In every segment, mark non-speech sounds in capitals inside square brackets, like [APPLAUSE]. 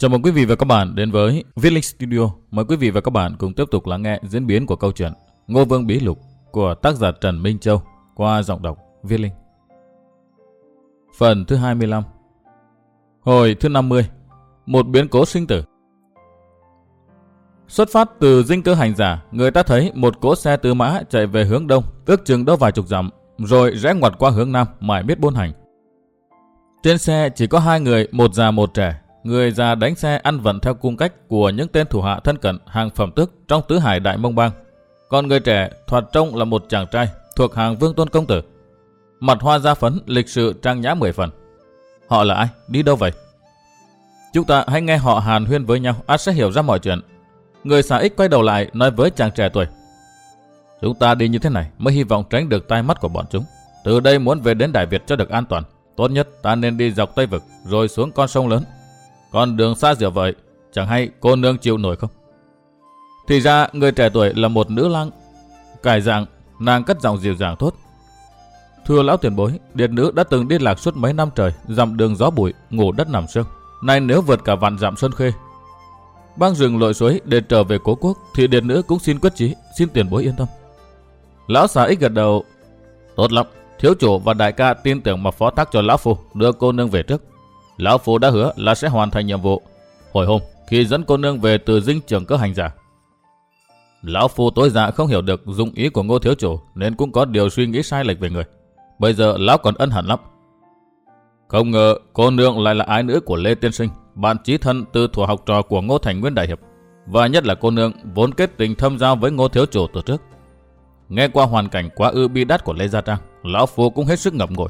Chào mừng quý vị và các bạn đến với Viết Linh Studio. Mời quý vị và các bạn cùng tiếp tục lắng nghe diễn biến của câu chuyện Ngô Vương Bí Lục của tác giả Trần Minh Châu qua giọng đọc Viết Linh. Phần thứ 25 Hồi thứ 50 Một biến cố sinh tử Xuất phát từ dinh cơ hành giả, người ta thấy một cỗ xe tư mã chạy về hướng đông, ước chừng đâu vài chục dặm, rồi rẽ ngoặt qua hướng nam, mãi biết buôn hành. Trên xe chỉ có hai người, một già một trẻ, người già đánh xe ăn vận theo cung cách của những tên thủ hạ thân cận hàng phẩm tước trong tứ hải đại mông bang. Còn người trẻ thoạt trông là một chàng trai thuộc hàng vương tôn công tử. Mặt hoa da phấn, lịch sự trang nhã mười phần. Họ là ai? Đi đâu vậy? Chúng ta hãy nghe họ hàn huyên với nhau, át sẽ hiểu ra mọi chuyện. Người xã ích quay đầu lại nói với chàng trẻ tuổi. Chúng ta đi như thế này mới hy vọng tránh được tai mắt của bọn chúng. Từ đây muốn về đến Đại Việt cho được an toàn. Tốt nhất ta nên đi dọc Tây Vực rồi xuống con sông lớn còn đường xa dở vậy, chẳng hay cô nương chịu nổi không? Thì ra người trẻ tuổi là một nữ lang. Cải dạng, nàng cất giọng dịu dàng thốt. Thưa lão tiền bối, điệt nữ đã từng đi lạc suốt mấy năm trời, dặm đường gió bụi, ngủ đất nằm sương. Nay nếu vượt cả vạn dặm sơn khê, băng rừng lội suối để trở về cố quốc, thì điệt nữ cũng xin quyết chí, xin tiền bối yên tâm. Lão xà ích gật đầu. Tốt lắm, thiếu chủ và đại ca tin tưởng mà phó thác cho lão phu đưa cô nương về trước. Lão Phu đã hứa là sẽ hoàn thành nhiệm vụ. Hồi hôm, khi dẫn cô nương về từ dinh trường cơ hành giả. Lão Phu tối dạ không hiểu được dụng ý của ngô thiếu chủ nên cũng có điều suy nghĩ sai lệch về người. Bây giờ lão còn ân hận lắm. Không ngờ cô nương lại là ái nữ của Lê Tiên Sinh, bạn trí thân từ thủ học trò của Ngô Thành Nguyên Đại Hiệp. Và nhất là cô nương vốn kết tình thâm giao với Ngô Thiếu Chủ từ trước. Nghe qua hoàn cảnh quá ư bi đắt của Lê Gia Trang, Lão Phu cũng hết sức ngập ngùi.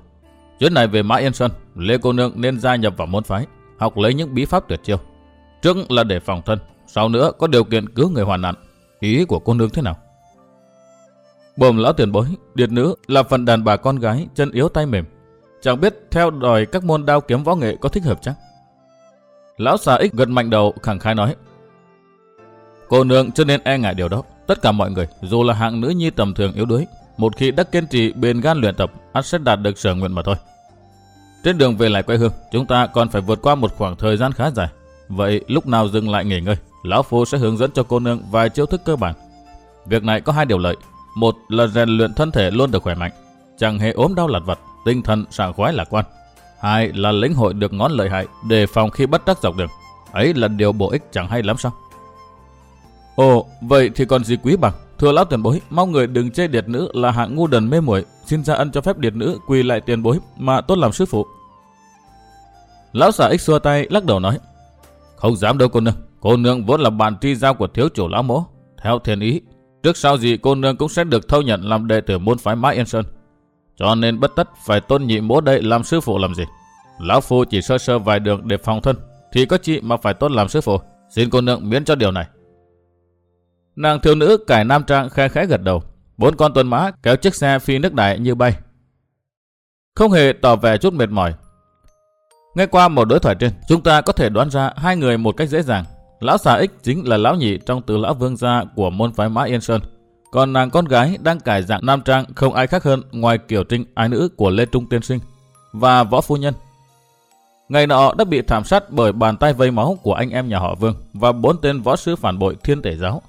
Chuyến này về Mã Yên Sơn, Lê cô nương nên gia nhập vào môn phái, học lấy những bí pháp tuyệt chiêu. Trước là để phòng thân, sau nữa có điều kiện cứu người hoàn nạn. Ý của cô nương thế nào? Bồm lão tiền bối, điệt nữ là phần đàn bà con gái chân yếu tay mềm. Chẳng biết theo đòi các môn đao kiếm võ nghệ có thích hợp chắc? Lão xà ích gật mạnh đầu khẳng khai nói. Cô nương cho nên e ngại điều đó. Tất cả mọi người, dù là hạng nữ nhi tầm thường yếu đuối, một khi đã kiên trì bền gan luyện tập, ắt sẽ đạt được sở nguyện mà thôi. Trên đường về lại quê hương, chúng ta còn phải vượt qua một khoảng thời gian khá dài. Vậy lúc nào dừng lại nghỉ ngơi, Lão Phu sẽ hướng dẫn cho cô nương vài chiêu thức cơ bản. Việc này có hai điều lợi. Một là rèn luyện thân thể luôn được khỏe mạnh, chẳng hề ốm đau lặt vặt, tinh thần sảng khoái lạc quan. Hai là lĩnh hội được ngón lợi hại đề phòng khi bất đắc dọc đường. Ấy là điều bổ ích chẳng hay lắm sao? Ồ, vậy thì còn gì quý bằng? Thưa lão tiền bối, mong người đừng chê điệt nữ là hạng ngu đần mê muội, xin ra ân cho phép điệt nữ quỳ lại tiền bối mà tốt làm sư phụ. Lão xà ích xua tay lắc đầu nói, không dám đâu cô nương, cô nương vốn là bàn tri giao của thiếu chủ lão mỗ, theo thiên ý. Trước sau gì cô nương cũng sẽ được thâu nhận làm đệ tử môn phái Mã Yên Sơn. Cho nên bất tất phải tôn nhị mỗ đây làm sư phụ làm gì. Lão phu chỉ sơ sơ vài đường để phòng thân, thì có chị mà phải tôn làm sư phụ. Xin cô nương miễn cho điều này. Nàng thiếu nữ cải nam trang khe khẽ gật đầu. Bốn con tuần mã kéo chiếc xe phi nước đại như bay. Không hề tỏ vẻ chút mệt mỏi. Nghe qua một đối thoại trên, chúng ta có thể đoán ra hai người một cách dễ dàng. Lão xà ích chính là lão nhị trong từ lão vương gia của môn phái Mã Yên Sơn. Còn nàng con gái đang cải dạng nam trang không ai khác hơn ngoài kiểu trinh ái nữ của Lê Trung Tiên Sinh và võ phu nhân. Ngày nọ đã bị thảm sát bởi bàn tay vây máu của anh em nhà họ Vương và bốn tên võ sư phản bội thiên tể giáo.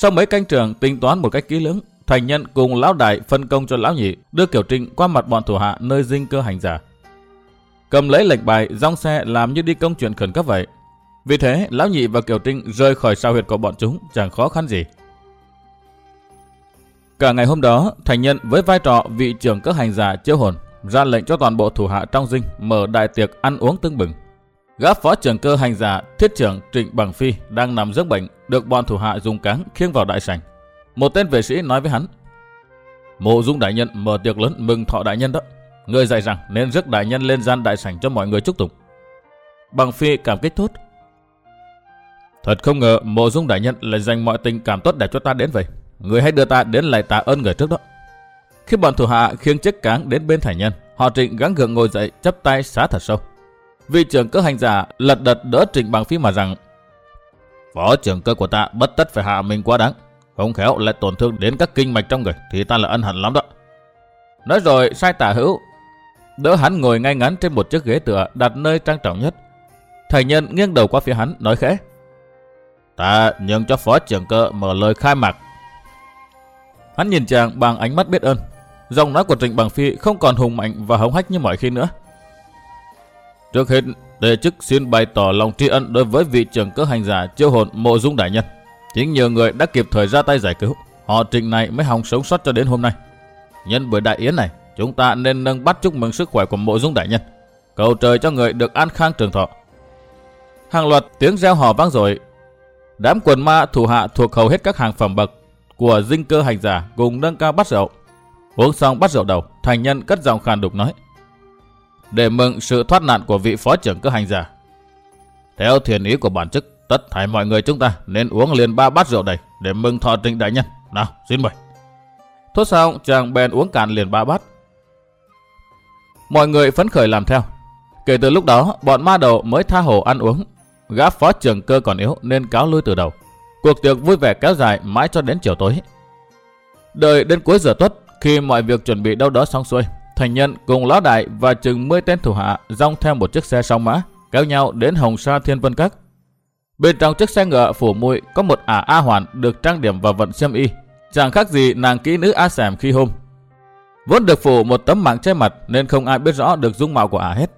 Sau mấy canh trường tính toán một cách kỹ lưỡng, thành nhân cùng lão đại phân công cho lão nhị đưa Kiều Trinh qua mặt bọn thủ hạ nơi dinh cơ hành giả. Cầm lấy lệnh bài, dòng xe làm như đi công chuyện khẩn cấp vậy. Vì thế, lão nhị và Kiều Trinh rơi khỏi sao huyệt của bọn chúng chẳng khó khăn gì. Cả ngày hôm đó, thành nhân với vai trò vị trưởng các hành giả chiêu hồn ra lệnh cho toàn bộ thủ hạ trong dinh mở đại tiệc ăn uống tưng bừng. Gã phó trưởng cơ hành giả thiết trưởng Trịnh Bằng Phi đang nằm giấc bệnh, được bọn thủ hạ dùng cáng khiêng vào đại sảnh. Một tên vệ sĩ nói với hắn, Mộ Dung đại nhân mở tiệc lớn mừng thọ đại nhân đó. Người dạy rằng nên rước đại nhân lên gian đại sảnh cho mọi người chúc tụng. Bằng Phi cảm kích thốt. Thật không ngờ mộ dung đại nhân lại dành mọi tình cảm tốt đẹp cho ta đến vậy. Người hãy đưa ta đến lại tạ ơn người trước đó. Khi bọn thủ hạ khiêng chiếc cáng đến bên thải nhân, họ trịnh gắng gượng ngồi dậy chấp tay xá thật sâu. Vị trưởng cơ hành giả lật đật đỡ Trịnh Bằng Phi mà rằng Phó trưởng cơ của ta bất tất phải hạ mình quá đáng. Không khéo lại tổn thương đến các kinh mạch trong người thì ta là ân hận lắm đó. Nói rồi sai tả hữu. Đỡ hắn ngồi ngay ngắn trên một chiếc ghế tựa đặt nơi trang trọng nhất. Thầy nhân nghiêng đầu qua phía hắn, nói khẽ. Ta nhường cho phó trưởng cơ mở lời khai mạc. Hắn nhìn chàng bằng ánh mắt biết ơn. Giọng nói của Trịnh Bằng Phi không còn hùng mạnh và hống hách như mọi khi nữa. Trước hết, đề chức xin bày tỏ lòng tri ân đối với vị trưởng cơ hành giả chiêu hồn mộ dung đại nhân. Chính nhờ người đã kịp thời ra tay giải cứu, họ trình này mới hòng sống sót cho đến hôm nay. Nhân buổi đại yến này, chúng ta nên nâng bắt chúc mừng sức khỏe của mộ dung đại nhân. Cầu trời cho người được an khang trường thọ. Hàng loạt tiếng reo hò vang dội. Đám quần ma thủ hạ thuộc hầu hết các hàng phẩm bậc của dinh cơ hành giả cùng nâng cao bắt rượu. Uống xong bắt rượu đầu, thành nhân cất giọng khàn đục nói. Để mừng sự thoát nạn của vị phó trưởng cơ hành giả. Theo thiền ý của bản chức, tất thảy mọi người chúng ta nên uống liền ba bát rượu đầy để mừng thọ trịnh đại nhân. Nào, xin mời. Thốt xong, chàng bèn uống cạn liền ba bát. Mọi người phấn khởi làm theo. Kể từ lúc đó, bọn ma đầu mới tha hồ ăn uống. Gã phó trưởng cơ còn yếu nên cáo lui từ đầu. Cuộc tiệc vui vẻ kéo dài mãi cho đến chiều tối. Đợi đến cuối giờ tuất, khi mọi việc chuẩn bị đâu đó xong xuôi, thành nhân cùng lão đại và chừng 10 tên thủ hạ dòng theo một chiếc xe song mã, kéo nhau đến Hồng Sa Thiên Vân Các. Bên trong chiếc xe ngựa phủ mùi có một ả A Hoàn được trang điểm và vận xiêm y, chẳng khác gì nàng kỹ nữ A Sẻm khi hôm. Vốn được phủ một tấm mạng che mặt nên không ai biết rõ được dung mạo của ả hết.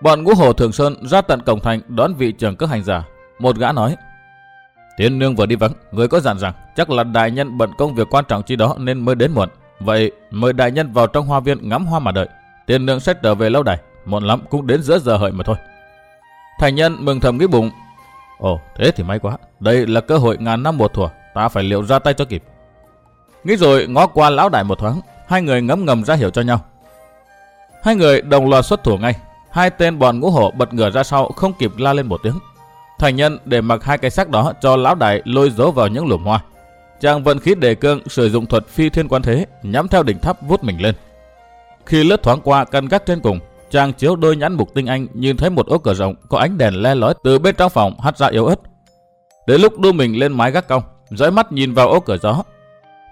Bọn ngũ hồ Thường Sơn ra tận cổng thành đón vị trưởng các hành giả. Một gã nói, Tiên nương vừa đi vắng, người có dặn rằng chắc là đại nhân bận công việc quan trọng chi đó nên mới đến muộn. Vậy mời đại nhân vào trong hoa viên ngắm hoa mà đợi. tiền lượng sẽ trở về lâu đài, muộn lắm cũng đến giữa giờ hợi mà thôi. Thành nhân mừng thầm nghĩ bụng. Ồ, thế thì may quá. Đây là cơ hội ngàn năm một thủa, ta phải liệu ra tay cho kịp. Nghĩ rồi ngó qua lão đại một thoáng, hai người ngấm ngầm ra hiểu cho nhau. Hai người đồng loạt xuất thủ ngay. Hai tên bọn ngũ hổ bật ngửa ra sau không kịp la lên một tiếng. Thành nhân để mặc hai cái xác đó cho lão đại lôi dấu vào những lùm hoa. Chàng vận khí đề cương sử dụng thuật phi thiên quan thế, nhắm theo đỉnh tháp vút mình lên. Khi lướt thoáng qua căn gác trên cùng, chàng chiếu đôi nhãn mục tinh anh nhìn thấy một ô cửa rộng có ánh đèn le lói từ bên trong phòng hắt ra yếu ớt. Đến lúc đưa mình lên mái gác cong, dõi mắt nhìn vào ô cửa gió,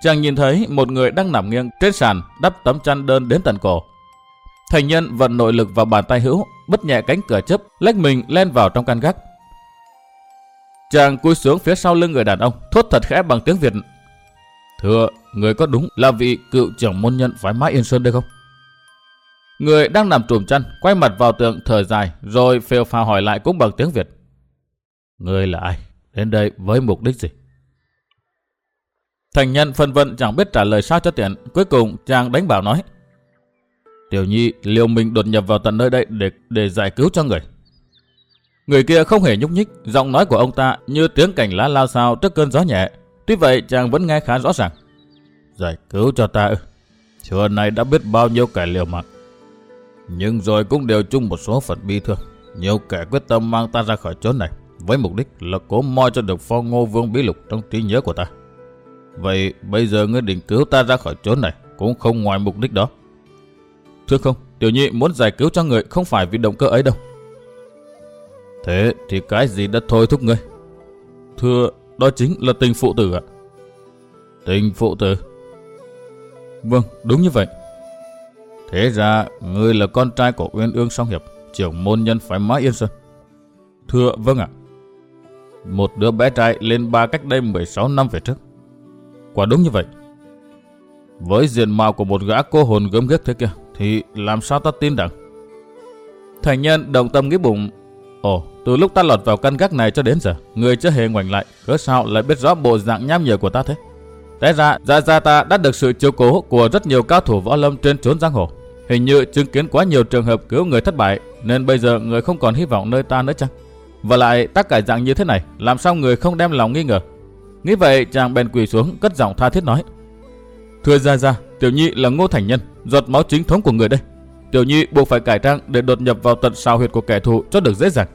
chàng nhìn thấy một người đang nằm nghiêng trên sàn đắp tấm chăn đơn đến tận cổ. Thành nhân vận nội lực vào bàn tay hữu, bất nhẹ cánh cửa chớp lách mình lên vào trong căn gác. Chàng cúi xuống phía sau lưng người đàn ông, thốt thật khẽ bằng tiếng Việt. Thưa, người có đúng là vị cựu trưởng môn nhân phái mãi Yên Sơn đây không? Người đang nằm trùm chăn, quay mặt vào tượng thở dài, rồi phèo phào hỏi lại cũng bằng tiếng Việt. Người là ai? Đến đây với mục đích gì? Thành nhân phân vân chẳng biết trả lời sao cho tiện. Cuối cùng chàng đánh bảo nói. Tiểu nhi liều mình đột nhập vào tận nơi đây để để giải cứu cho người. Người kia không hề nhúc nhích, giọng nói của ông ta như tiếng cảnh lá lao sao trước cơn gió nhẹ. Tuy vậy chàng vẫn nghe khá rõ ràng. Giải cứu cho ta ư. Trưa nay đã biết bao nhiêu kẻ liều mạng. Nhưng rồi cũng đều chung một số phận bi thương. Nhiều kẻ quyết tâm mang ta ra khỏi chốn này với mục đích là cố moi cho được phong ngô vương bí lục trong trí nhớ của ta. Vậy bây giờ ngươi định cứu ta ra khỏi chốn này cũng không ngoài mục đích đó. Thưa không, tiểu nhị muốn giải cứu cho người không phải vì động cơ ấy đâu. Thế thì cái gì đã thôi thúc ngươi? Thưa, đó chính là tình phụ tử ạ. Tình phụ tử? Vâng, đúng như vậy. Thế ra, ngươi là con trai của Uyên Ương Song Hiệp, trưởng môn nhân phải Mã Yên Sơn. Thưa, vâng ạ. Một đứa bé trai lên ba cách đây 16 năm về trước. Quả đúng như vậy. Với diện mạo của một gã cô hồn gớm ghiếc thế kia, thì làm sao ta tin rằng? Thành nhân đồng tâm nghĩ bụng. Ồ, từ lúc ta lọt vào căn gác này cho đến giờ, người chưa hề ngoảnh lại, cớ sao lại biết rõ bộ dạng nham nhở của ta thế? Té ra, gia gia ta đã được sự chiếu cố của rất nhiều cao thủ võ lâm trên chốn giang hồ. Hình như chứng kiến quá nhiều trường hợp cứu người thất bại, nên bây giờ người không còn hy vọng nơi ta nữa chăng? Và lại, tác cải dạng như thế này, làm sao người không đem lòng nghi ngờ? Nghĩ vậy, chàng bèn quỳ xuống, cất giọng tha thiết nói. Thưa gia gia, tiểu nhi là ngô thành nhân, giọt máu chính thống của người đây. Tiểu nhi buộc phải cải trang để đột nhập vào tận sao huyệt của kẻ thù cho được dễ dàng.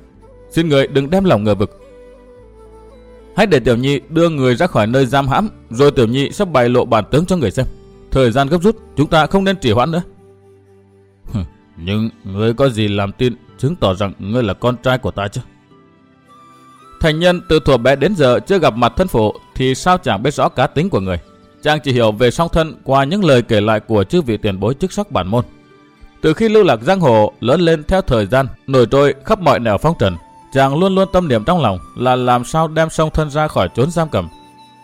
Xin người đừng đem lòng ngờ vực. Hãy để Tiểu Nhi đưa người ra khỏi nơi giam hãm, rồi Tiểu Nhi sẽ bày lộ bản tướng cho người xem. Thời gian gấp rút, chúng ta không nên trì hoãn nữa. Nhưng ngươi có gì làm tin chứng tỏ rằng ngươi là con trai của ta chứ? Thành nhân từ thuở bé đến giờ chưa gặp mặt thân phụ thì sao chẳng biết rõ cá tính của người. Chàng chỉ hiểu về song thân qua những lời kể lại của chư vị tiền bối chức sắc bản môn. Từ khi lưu lạc giang hồ lớn lên theo thời gian, nổi trôi khắp mọi nẻo phong trần, chàng luôn luôn tâm niệm trong lòng là làm sao đem song thân ra khỏi chốn giam cầm,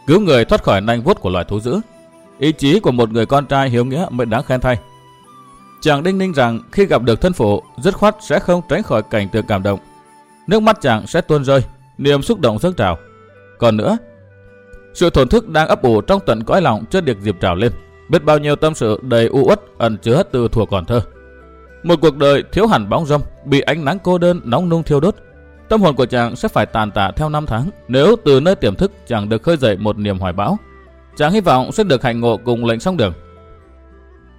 cứu người thoát khỏi nanh vuốt của loài thú dữ. Ý chí của một người con trai hiếu nghĩa mới đáng khen thay. Chàng đinh ninh rằng khi gặp được thân phụ, dứt khoát sẽ không tránh khỏi cảnh tượng cảm động. Nước mắt chàng sẽ tuôn rơi, niềm xúc động dâng trào. Còn nữa, sự thổn thức đang ấp ủ trong tận cõi lòng chưa được dịp trào lên. Biết bao nhiêu tâm sự đầy u uất ẩn chứa từ thuở còn thơ. Một cuộc đời thiếu hẳn bóng râm, bị ánh nắng cô đơn nóng nung thiêu đốt. Tâm hồn của chàng sẽ phải tàn tạ theo năm tháng nếu từ nơi tiềm thức chàng được khơi dậy một niềm hoài bão. Chàng hy vọng sẽ được hạnh ngộ cùng lệnh song đường.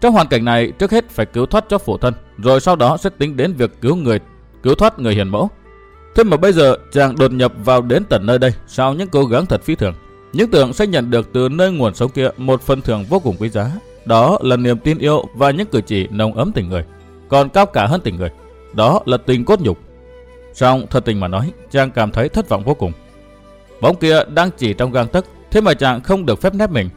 Trong hoàn cảnh này, trước hết phải cứu thoát cho phụ thân, rồi sau đó sẽ tính đến việc cứu người, cứu thoát người hiền mẫu. Thế mà bây giờ chàng đột nhập vào đến tận nơi đây sau những cố gắng thật phi thường. Những tưởng sẽ nhận được từ nơi nguồn sống kia một phần thưởng vô cùng quý giá. Đó là niềm tin yêu và những cử chỉ nồng ấm tình người. Còn cao cả hơn tình người, đó là tình cốt nhục. Xong thật tình mà nói, chàng cảm thấy thất vọng vô cùng. Bóng kia đang chỉ trong gang tấc, thế mà chàng không được phép nép mình.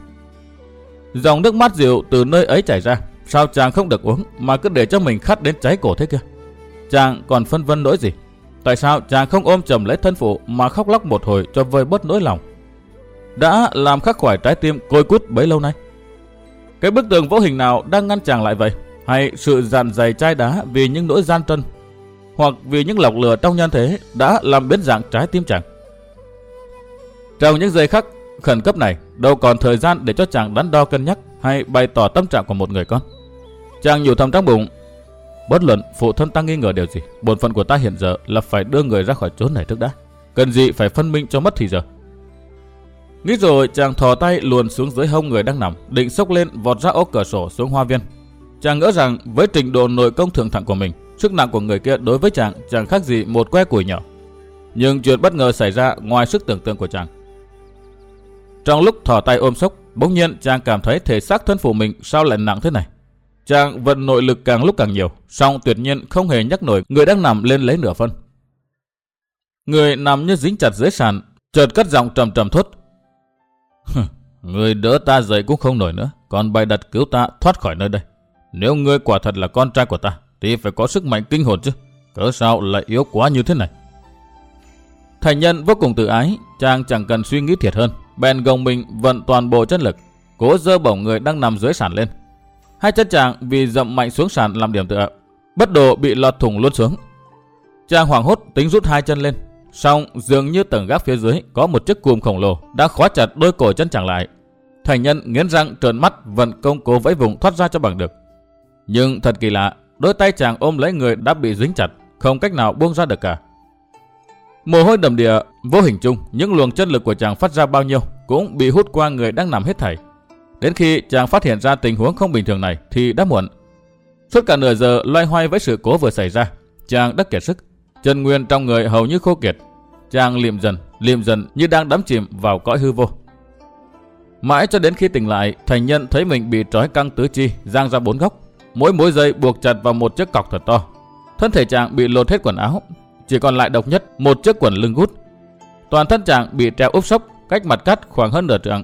Dòng nước mắt dịu từ nơi ấy chảy ra, sao chàng không được uống mà cứ để cho mình khát đến cháy cổ thế kia. Chàng còn phân vân nỗi gì? Tại sao chàng không ôm chầm lấy thân phụ mà khóc lóc một hồi cho vơi bớt nỗi lòng? Đã làm khắc khoải trái tim côi cút bấy lâu nay. Cái bức tường vô hình nào đang ngăn chàng lại vậy? Hay sự dàn dày chai đá vì những nỗi gian trân? Hoặc vì những lọc lửa trong nhân thế đã làm biến dạng trái tim chàng? Trong những giây khắc khẩn cấp này, đâu còn thời gian để cho chàng đắn đo cân nhắc hay bày tỏ tâm trạng của một người con. Chàng nhủ thầm trong bụng, bất luận phụ thân ta nghi ngờ điều gì, bổn phận của ta hiện giờ là phải đưa người ra khỏi chốn này trước đã. Cần gì phải phân minh cho mất thì giờ. Nghĩ rồi chàng thò tay luồn xuống dưới hông người đang nằm, định sốc lên vọt ra ốc cửa sổ xuống hoa viên. Chàng ngỡ rằng với trình độ nội công thượng thặng của mình, sức nặng của người kia đối với chàng chẳng khác gì một que củi nhỏ. Nhưng chuyện bất ngờ xảy ra ngoài sức tưởng tượng của chàng. Trong lúc thò tay ôm sốc, bỗng nhiên chàng cảm thấy thể xác thân phụ mình sao lại nặng thế này. Chàng vận nội lực càng lúc càng nhiều, song tuyệt nhiên không hề nhắc nổi người đang nằm lên lấy nửa phân. Người nằm như dính chặt dưới sàn, chợt cất giọng trầm trầm thốt. [LAUGHS] người đỡ ta dậy cũng không nổi nữa, còn bày đặt cứu ta thoát khỏi nơi đây. Nếu ngươi quả thật là con trai của ta, thì phải có sức mạnh kinh hồn chứ. Cớ sao lại yếu quá như thế này? Thành nhân vô cùng tự ái, chàng chẳng cần suy nghĩ thiệt hơn, bèn gồng mình vận toàn bộ chân lực, cố dơ bổng người đang nằm dưới sàn lên. Hai chân chàng vì dậm mạnh xuống sàn làm điểm tựa, bất độ bị lọt thủng luôn xuống. Chàng hoảng hốt tính rút hai chân lên, song dường như tầng gác phía dưới có một chiếc cùm khổng lồ đã khóa chặt đôi cổ chân chàng lại. Thành nhân nghiến răng trợn mắt vận công cố vẫy vùng thoát ra cho bằng được. Nhưng thật kỳ lạ, đôi tay chàng ôm lấy người đã bị dính chặt, không cách nào buông ra được cả. Mồ hôi đầm địa, vô hình chung, những luồng chân lực của chàng phát ra bao nhiêu cũng bị hút qua người đang nằm hết thảy. Đến khi chàng phát hiện ra tình huống không bình thường này thì đã muộn. Suốt cả nửa giờ loay hoay với sự cố vừa xảy ra, chàng đã kiệt sức, chân nguyên trong người hầu như khô kiệt. Chàng liệm dần, liệm dần như đang đắm chìm vào cõi hư vô. Mãi cho đến khi tỉnh lại, thành nhân thấy mình bị trói căng tứ chi, giang ra bốn góc. Mỗi mối dây buộc chặt vào một chiếc cọc thật to. Thân thể chàng bị lột hết quần áo, chỉ còn lại độc nhất một chiếc quần lưng gút. Toàn thân chàng bị treo úp sốc, cách mặt cắt khoảng hơn nửa trượng.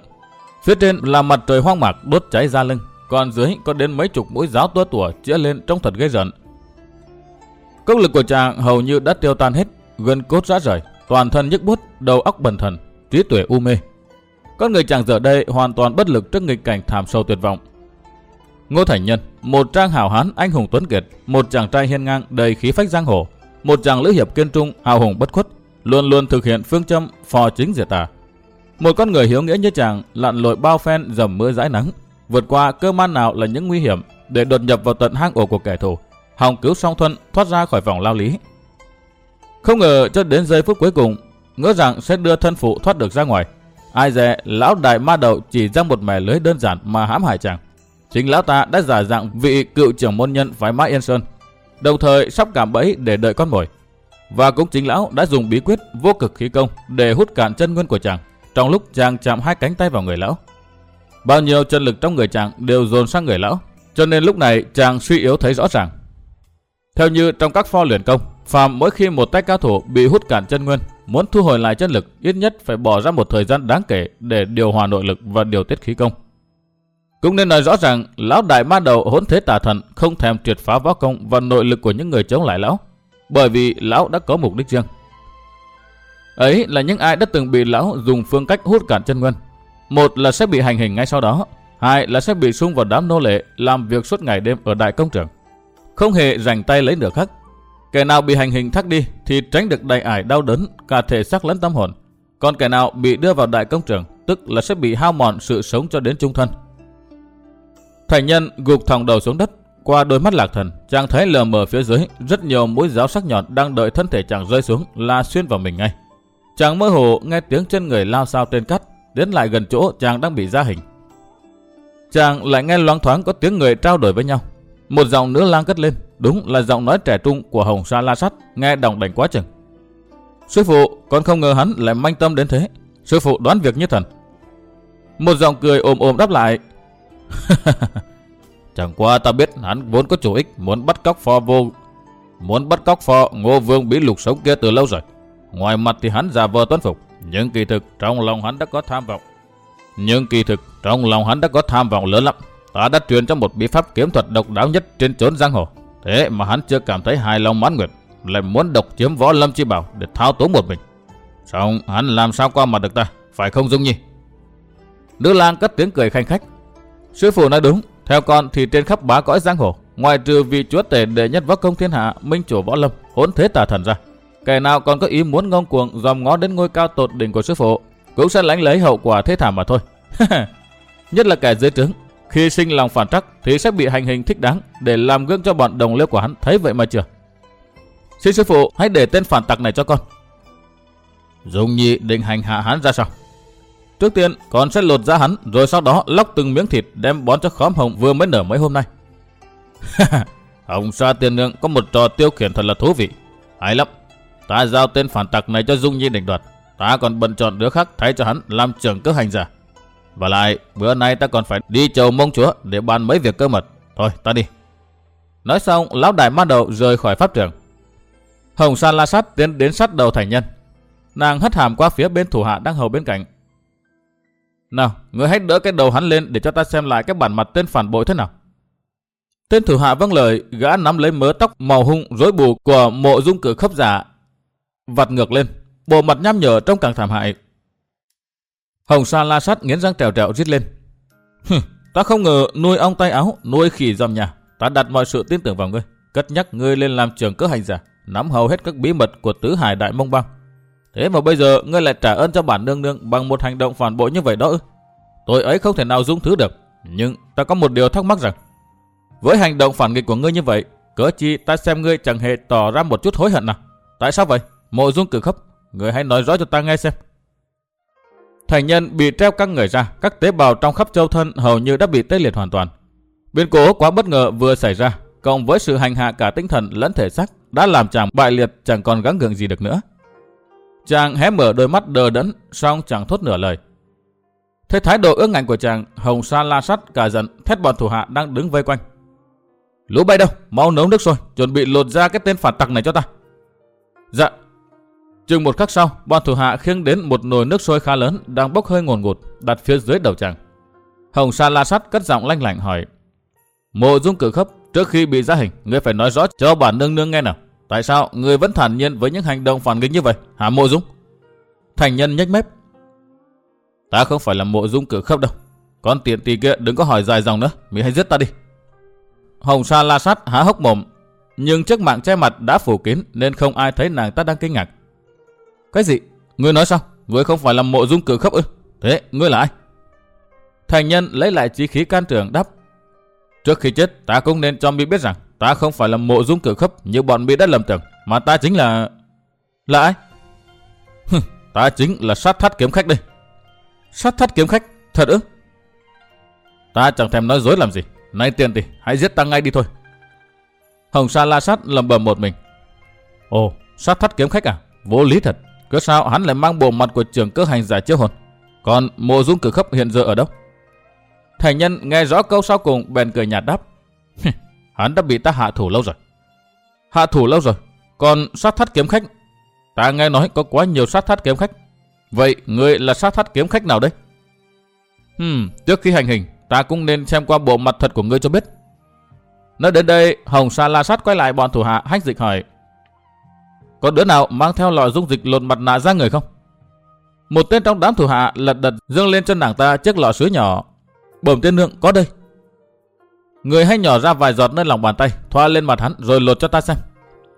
Phía trên là mặt trời hoang mạc đốt cháy ra lưng, còn dưới có đến mấy chục mũi giáo tua tủa chĩa lên trông thật gây rợn. Công lực của chàng hầu như đã tiêu tan hết, gân cốt rã rời, toàn thân nhức bút, đầu óc bần thần, trí tuệ u mê. Con người chàng giờ đây hoàn toàn bất lực trước nghịch cảnh thảm sâu tuyệt vọng. Ngô Thành Nhân, một trang hào hán anh hùng tuấn kiệt, một chàng trai hiên ngang đầy khí phách giang hồ, một chàng lữ hiệp kiên trung hào hùng bất khuất, luôn luôn thực hiện phương châm phò chính diệt tà. Một con người hiếu nghĩa như chàng lặn lội bao phen dầm mưa dãi nắng, vượt qua cơ man nào là những nguy hiểm để đột nhập vào tận hang ổ của kẻ thù, hòng cứu song thuận thoát ra khỏi vòng lao lý. Không ngờ cho đến giây phút cuối cùng, ngỡ rằng sẽ đưa thân phụ thoát được ra ngoài. Ai dè lão đại ma đầu chỉ ra một mẻ lưới đơn giản mà hãm hại chàng. Chính lão ta đã giả dạng vị cựu trưởng môn nhân phái Mã Yên Sơn, đồng thời sắp cảm bẫy để đợi con mồi. Và cũng chính lão đã dùng bí quyết vô cực khí công để hút cạn chân nguyên của chàng, trong lúc chàng chạm hai cánh tay vào người lão. Bao nhiêu chân lực trong người chàng đều dồn sang người lão, cho nên lúc này chàng suy yếu thấy rõ ràng. Theo như trong các pho luyện công, phàm mỗi khi một tay cao thủ bị hút cạn chân nguyên, muốn thu hồi lại chân lực ít nhất phải bỏ ra một thời gian đáng kể để điều hòa nội lực và điều tiết khí công. Cũng nên nói rõ rằng lão đại ma đầu hỗn thế tà thần không thèm triệt phá võ công và nội lực của những người chống lại lão, bởi vì lão đã có mục đích riêng. Ấy là những ai đã từng bị lão dùng phương cách hút cạn chân nguyên. Một là sẽ bị hành hình ngay sau đó, hai là sẽ bị sung vào đám nô lệ làm việc suốt ngày đêm ở đại công trường. Không hề rảnh tay lấy nửa khắc. Kẻ nào bị hành hình thắc đi thì tránh được đầy ải đau đớn cả thể xác lẫn tâm hồn. Còn kẻ nào bị đưa vào đại công trường tức là sẽ bị hao mòn sự sống cho đến trung thân. Thành nhân gục thòng đầu xuống đất, qua đôi mắt lạc thần, chàng thấy lờ mờ phía dưới rất nhiều mũi giáo sắc nhọn đang đợi thân thể chàng rơi xuống là xuyên vào mình ngay. Chàng mơ hồ nghe tiếng chân người lao sao trên cắt, đến lại gần chỗ chàng đang bị ra hình. Chàng lại nghe loáng thoáng có tiếng người trao đổi với nhau. Một giọng nữ lang cất lên, đúng là giọng nói trẻ trung của Hồng Sa La Sắt, nghe đồng đành quá chừng. Sư phụ, con không ngờ hắn lại manh tâm đến thế. Sư phụ đoán việc như thần. Một giọng cười ồm ồm đáp lại. [LAUGHS] Chẳng qua ta biết hắn vốn có chủ ích muốn bắt cóc phò vô muốn bắt cóc phò ngô vương bí lục sống kia từ lâu rồi. Ngoài mặt thì hắn giả vờ tuân phục, nhưng kỳ thực trong lòng hắn đã có tham vọng. Nhưng kỳ thực trong lòng hắn đã có tham vọng lớn lắm. Ta đã truyền cho một bí pháp kiếm thuật độc đáo nhất trên chốn giang hồ. Thế mà hắn chưa cảm thấy hài lòng mãn nguyện, lại muốn độc chiếm võ lâm chi bảo để thao túng một mình. Xong hắn làm sao qua mặt được ta, phải không Dung Nhi? Nữ lang cất tiếng cười khanh khách. Sư phụ nói đúng, theo con thì trên khắp bá cõi giang hồ, ngoài trừ vị chúa tể đệ nhất võ công thiên hạ, minh chủ võ lâm, hỗn thế tà thần ra. Kẻ nào còn có ý muốn ngông cuồng dòm ngó đến ngôi cao tột đỉnh của sư phụ, cũng sẽ lãnh lấy hậu quả thế thảm mà thôi. [LAUGHS] Nhất là kẻ dưới trướng, khi sinh lòng phản trắc thì sẽ bị hành hình thích đáng để làm gương cho bọn đồng liêu của hắn thấy vậy mà chưa. Xin sư phụ hãy để tên phản tặc này cho con. Dung nhị định hành hạ hắn ra sao? Trước tiên con sẽ lột ra hắn rồi sau đó lóc từng miếng thịt đem bón cho khóm hồng vừa mới nở mấy hôm nay. [LAUGHS] hồng sa tiền nương có một trò tiêu khiển thật là thú vị. Hay lắm. Ta giao tên phản tặc này cho Dung Nhi định đoạt. Ta còn bận chọn đứa khác thay cho hắn làm trưởng cơ hành giả. Và lại bữa nay ta còn phải đi chầu mông chúa để bàn mấy việc cơ mật. Thôi ta đi. Nói xong lão đại ma đầu rời khỏi pháp trường. Hồng Sa La Sát tiến đến sát đầu thành nhân. Nàng hất hàm qua phía bên thủ hạ đang hầu bên cạnh, nào, người hãy đỡ cái đầu hắn lên để cho ta xem lại cái bản mặt tên phản bội thế nào. Tên thủ hạ vâng lời, gã nắm lấy mớ tóc màu hung rối bù của mộ dung cử khớp giả. Vặt ngược lên, bộ mặt nham nhở trong càng thảm hại. Hồng Sa la sắt nghiến răng trèo trèo rít lên. ta không ngờ nuôi ong tay áo, nuôi khỉ dòng nhà. Ta đặt mọi sự tin tưởng vào ngươi, cất nhắc ngươi lên làm trưởng cơ hành giả, nắm hầu hết các bí mật của tứ hải đại mông băng. Thế mà bây giờ ngươi lại trả ơn cho bản nương nương bằng một hành động phản bội như vậy đó ư? Tôi ấy không thể nào dung thứ được. Nhưng ta có một điều thắc mắc rằng, với hành động phản nghịch của ngươi như vậy, cớ chi ta xem ngươi chẳng hề tỏ ra một chút hối hận nào? Tại sao vậy? Mộ dung cử khấp, ngươi hãy nói rõ cho ta nghe xem. Thành nhân bị treo căng người ra, các tế bào trong khắp châu thân hầu như đã bị tê liệt hoàn toàn. Biến cố quá bất ngờ vừa xảy ra, cộng với sự hành hạ cả tinh thần lẫn thể xác đã làm chàng bại liệt chẳng còn gắng gượng gì được nữa. Chàng hé mở đôi mắt đờ đẫn, song chẳng thốt nửa lời. Thấy thái độ ước ngạnh của chàng, Hồng Sa la sắt cả giận, thét bọn thủ hạ đang đứng vây quanh. Lũ bay đâu, mau nấu nước sôi, chuẩn bị lột ra cái tên phản tặc này cho ta. Dạ. Chừng một khắc sau, bọn thủ hạ khiêng đến một nồi nước sôi khá lớn đang bốc hơi ngồn ngụt, đặt phía dưới đầu chàng. Hồng Sa la sắt cất giọng lanh lảnh hỏi. Mộ dung cử khấp, trước khi bị ra hình, ngươi phải nói rõ cho bản nương nương nghe nào. Tại sao người vẫn thản nhiên với những hành động phản nghịch như vậy, hả mộ dung? Thành nhân nhếch mép. Ta không phải là mộ dung cử khớp đâu. Con tiện tì kia đừng có hỏi dài dòng nữa, mày hãy giết ta đi. Hồng Sa la sát há hốc mồm, nhưng chiếc mạng che mặt đã phủ kín nên không ai thấy nàng ta đang kinh ngạc. Cái gì? Ngươi nói sao? Ngươi không phải là mộ dung cử khớp ư? Thế, ngươi là ai? Thành nhân lấy lại trí khí can trường đáp. Trước khi chết, ta cũng nên cho mi biết rằng Ta không phải là mộ dung cửa khấp như bọn Mỹ đã lầm tưởng, mà ta chính là... Là ai? ta chính là sát thắt kiếm khách đây. Sát thắt kiếm khách? Thật ư? Ta chẳng thèm nói dối làm gì. Nay tiền thì hãy giết ta ngay đi thôi. Hồng Sa la sát lầm bầm một mình. Ồ, sát thắt kiếm khách à? Vô lý thật. Cứ sao hắn lại mang bộ mặt của trưởng cơ hành giả chiếu hồn? Còn mộ dung cử khấp hiện giờ ở đâu? Thành nhân nghe rõ câu sau cùng bèn cười nhạt đáp. Hắn đã bị ta hạ thủ lâu rồi. Hạ thủ lâu rồi. Còn sát thắt kiếm khách. Ta nghe nói có quá nhiều sát thắt kiếm khách. Vậy người là sát thắt kiếm khách nào đấy? Hmm, trước khi hành hình, ta cũng nên xem qua bộ mặt thật của ngươi cho biết. Nói đến đây, Hồng Sa La Sát quay lại bọn thủ hạ hách dịch hỏi. có đứa nào mang theo lọ dung dịch lột mặt nạ ra người không? Một tên trong đám thủ hạ lật đật dâng lên cho nàng ta chiếc lọ sứ nhỏ. Bẩm tiên nương có đây. Người hay nhỏ ra vài giọt nơi lòng bàn tay, thoa lên mặt hắn rồi lột cho ta xem.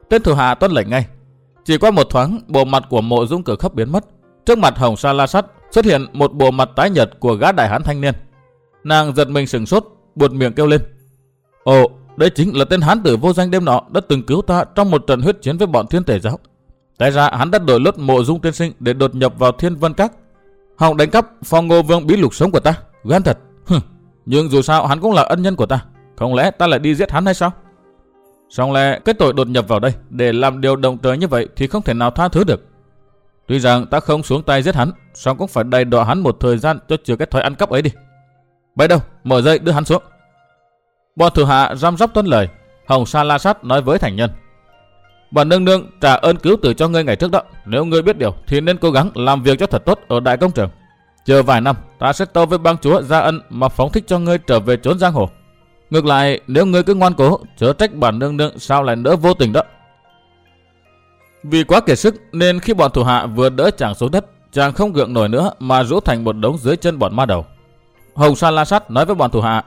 Tên thủ hạ tuân lệnh ngay. Chỉ qua một thoáng, bộ mặt của mộ dung cửa khắp biến mất. Trước mặt hồng sa la sắt xuất hiện một bộ mặt tái nhật của gã đại hán thanh niên. Nàng giật mình sừng sốt, buột miệng kêu lên. Ồ, đây chính là tên hán tử vô danh đêm nọ đã từng cứu ta trong một trận huyết chiến với bọn thiên tể giáo. Tại ra hắn đã đổi lốt mộ dung tiên sinh để đột nhập vào thiên vân các. Hồng đánh cắp phong ngô vương bí lục sống của ta. Gan thật. Hừ. Nhưng dù sao hắn cũng là ân nhân của ta. Không lẽ ta lại đi giết hắn hay sao? Xong lẽ cái tội đột nhập vào đây để làm điều đồng trời như vậy thì không thể nào tha thứ được. Tuy rằng ta không xuống tay giết hắn, song cũng phải đầy đọa hắn một thời gian cho chừa cái thói ăn cắp ấy đi. Bây đâu, mở dây đưa hắn xuống. Bọn thủ hạ răm rắp tuân lời, Hồng Sa La Sát nói với thành nhân. Bà nương nương trả ơn cứu tử cho ngươi ngày trước đó. Nếu ngươi biết điều thì nên cố gắng làm việc cho thật tốt ở đại công trường. Chờ vài năm, ta sẽ tâu với bang chúa gia ân mà phóng thích cho ngươi trở về trốn giang hồ. Ngược lại, nếu ngươi cứ ngoan cố, chớ trách bản nương nương sao lại nỡ vô tình đó. Vì quá kiệt sức nên khi bọn thủ hạ vừa đỡ chàng xuống đất, chàng không gượng nổi nữa mà rũ thành một đống dưới chân bọn ma đầu. Hồng Sa La Sát nói với bọn thủ hạ,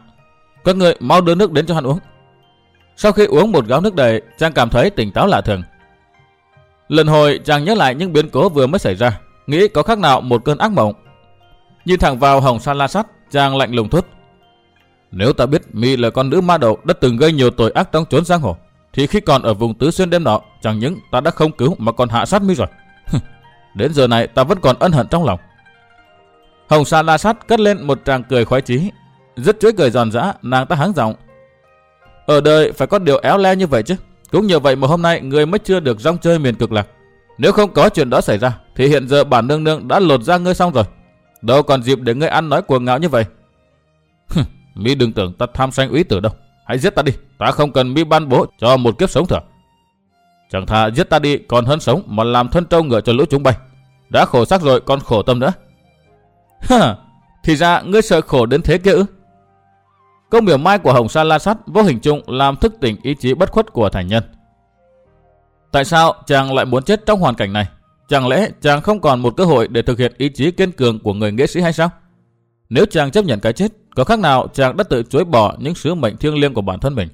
các người mau đưa nước đến cho hắn uống. Sau khi uống một gáo nước đầy, chàng cảm thấy tỉnh táo lạ thường. Lần hồi chàng nhớ lại những biến cố vừa mới xảy ra, nghĩ có khác nào một cơn ác mộng. Nhìn thẳng vào Hồng Sa La Sát, chàng lạnh lùng thốt. Nếu ta biết mi là con nữ ma đầu đã từng gây nhiều tội ác trong chốn giang hồ, thì khi còn ở vùng tứ xuyên đêm nọ, chẳng những ta đã không cứu mà còn hạ sát mi rồi. Đến giờ này ta vẫn còn ân hận trong lòng. Hồng Sa La Sát cất lên một tràng cười khoái chí, rất chuối cười giòn giã, nàng ta hắng giọng. Ở đời phải có điều éo le như vậy chứ. Cũng nhờ vậy mà hôm nay người mới chưa được rong chơi miền cực lạc. Nếu không có chuyện đó xảy ra, thì hiện giờ bản nương nương đã lột ra ngươi xong rồi. Đâu còn dịp để ngươi ăn nói cuồng ngạo như vậy mi đừng tưởng ta tham sanh úy tử đâu. Hãy giết ta đi, ta không cần mi ban bố cho một kiếp sống thừa. Chẳng thà giết ta đi còn hơn sống mà làm thân trâu ngựa cho lũ chúng bay. Đã khổ xác rồi còn khổ tâm nữa. [LAUGHS] Hả, thì ra ngươi sợ khổ đến thế kia ư? Câu biểu mai của Hồng Sa La Sát vô hình chung làm thức tỉnh ý chí bất khuất của thành nhân. Tại sao chàng lại muốn chết trong hoàn cảnh này? Chẳng lẽ chàng không còn một cơ hội để thực hiện ý chí kiên cường của người nghệ sĩ hay sao? Nếu chàng chấp nhận cái chết, có khác nào chàng đã tự chối bỏ những sứ mệnh thiêng liêng của bản thân mình?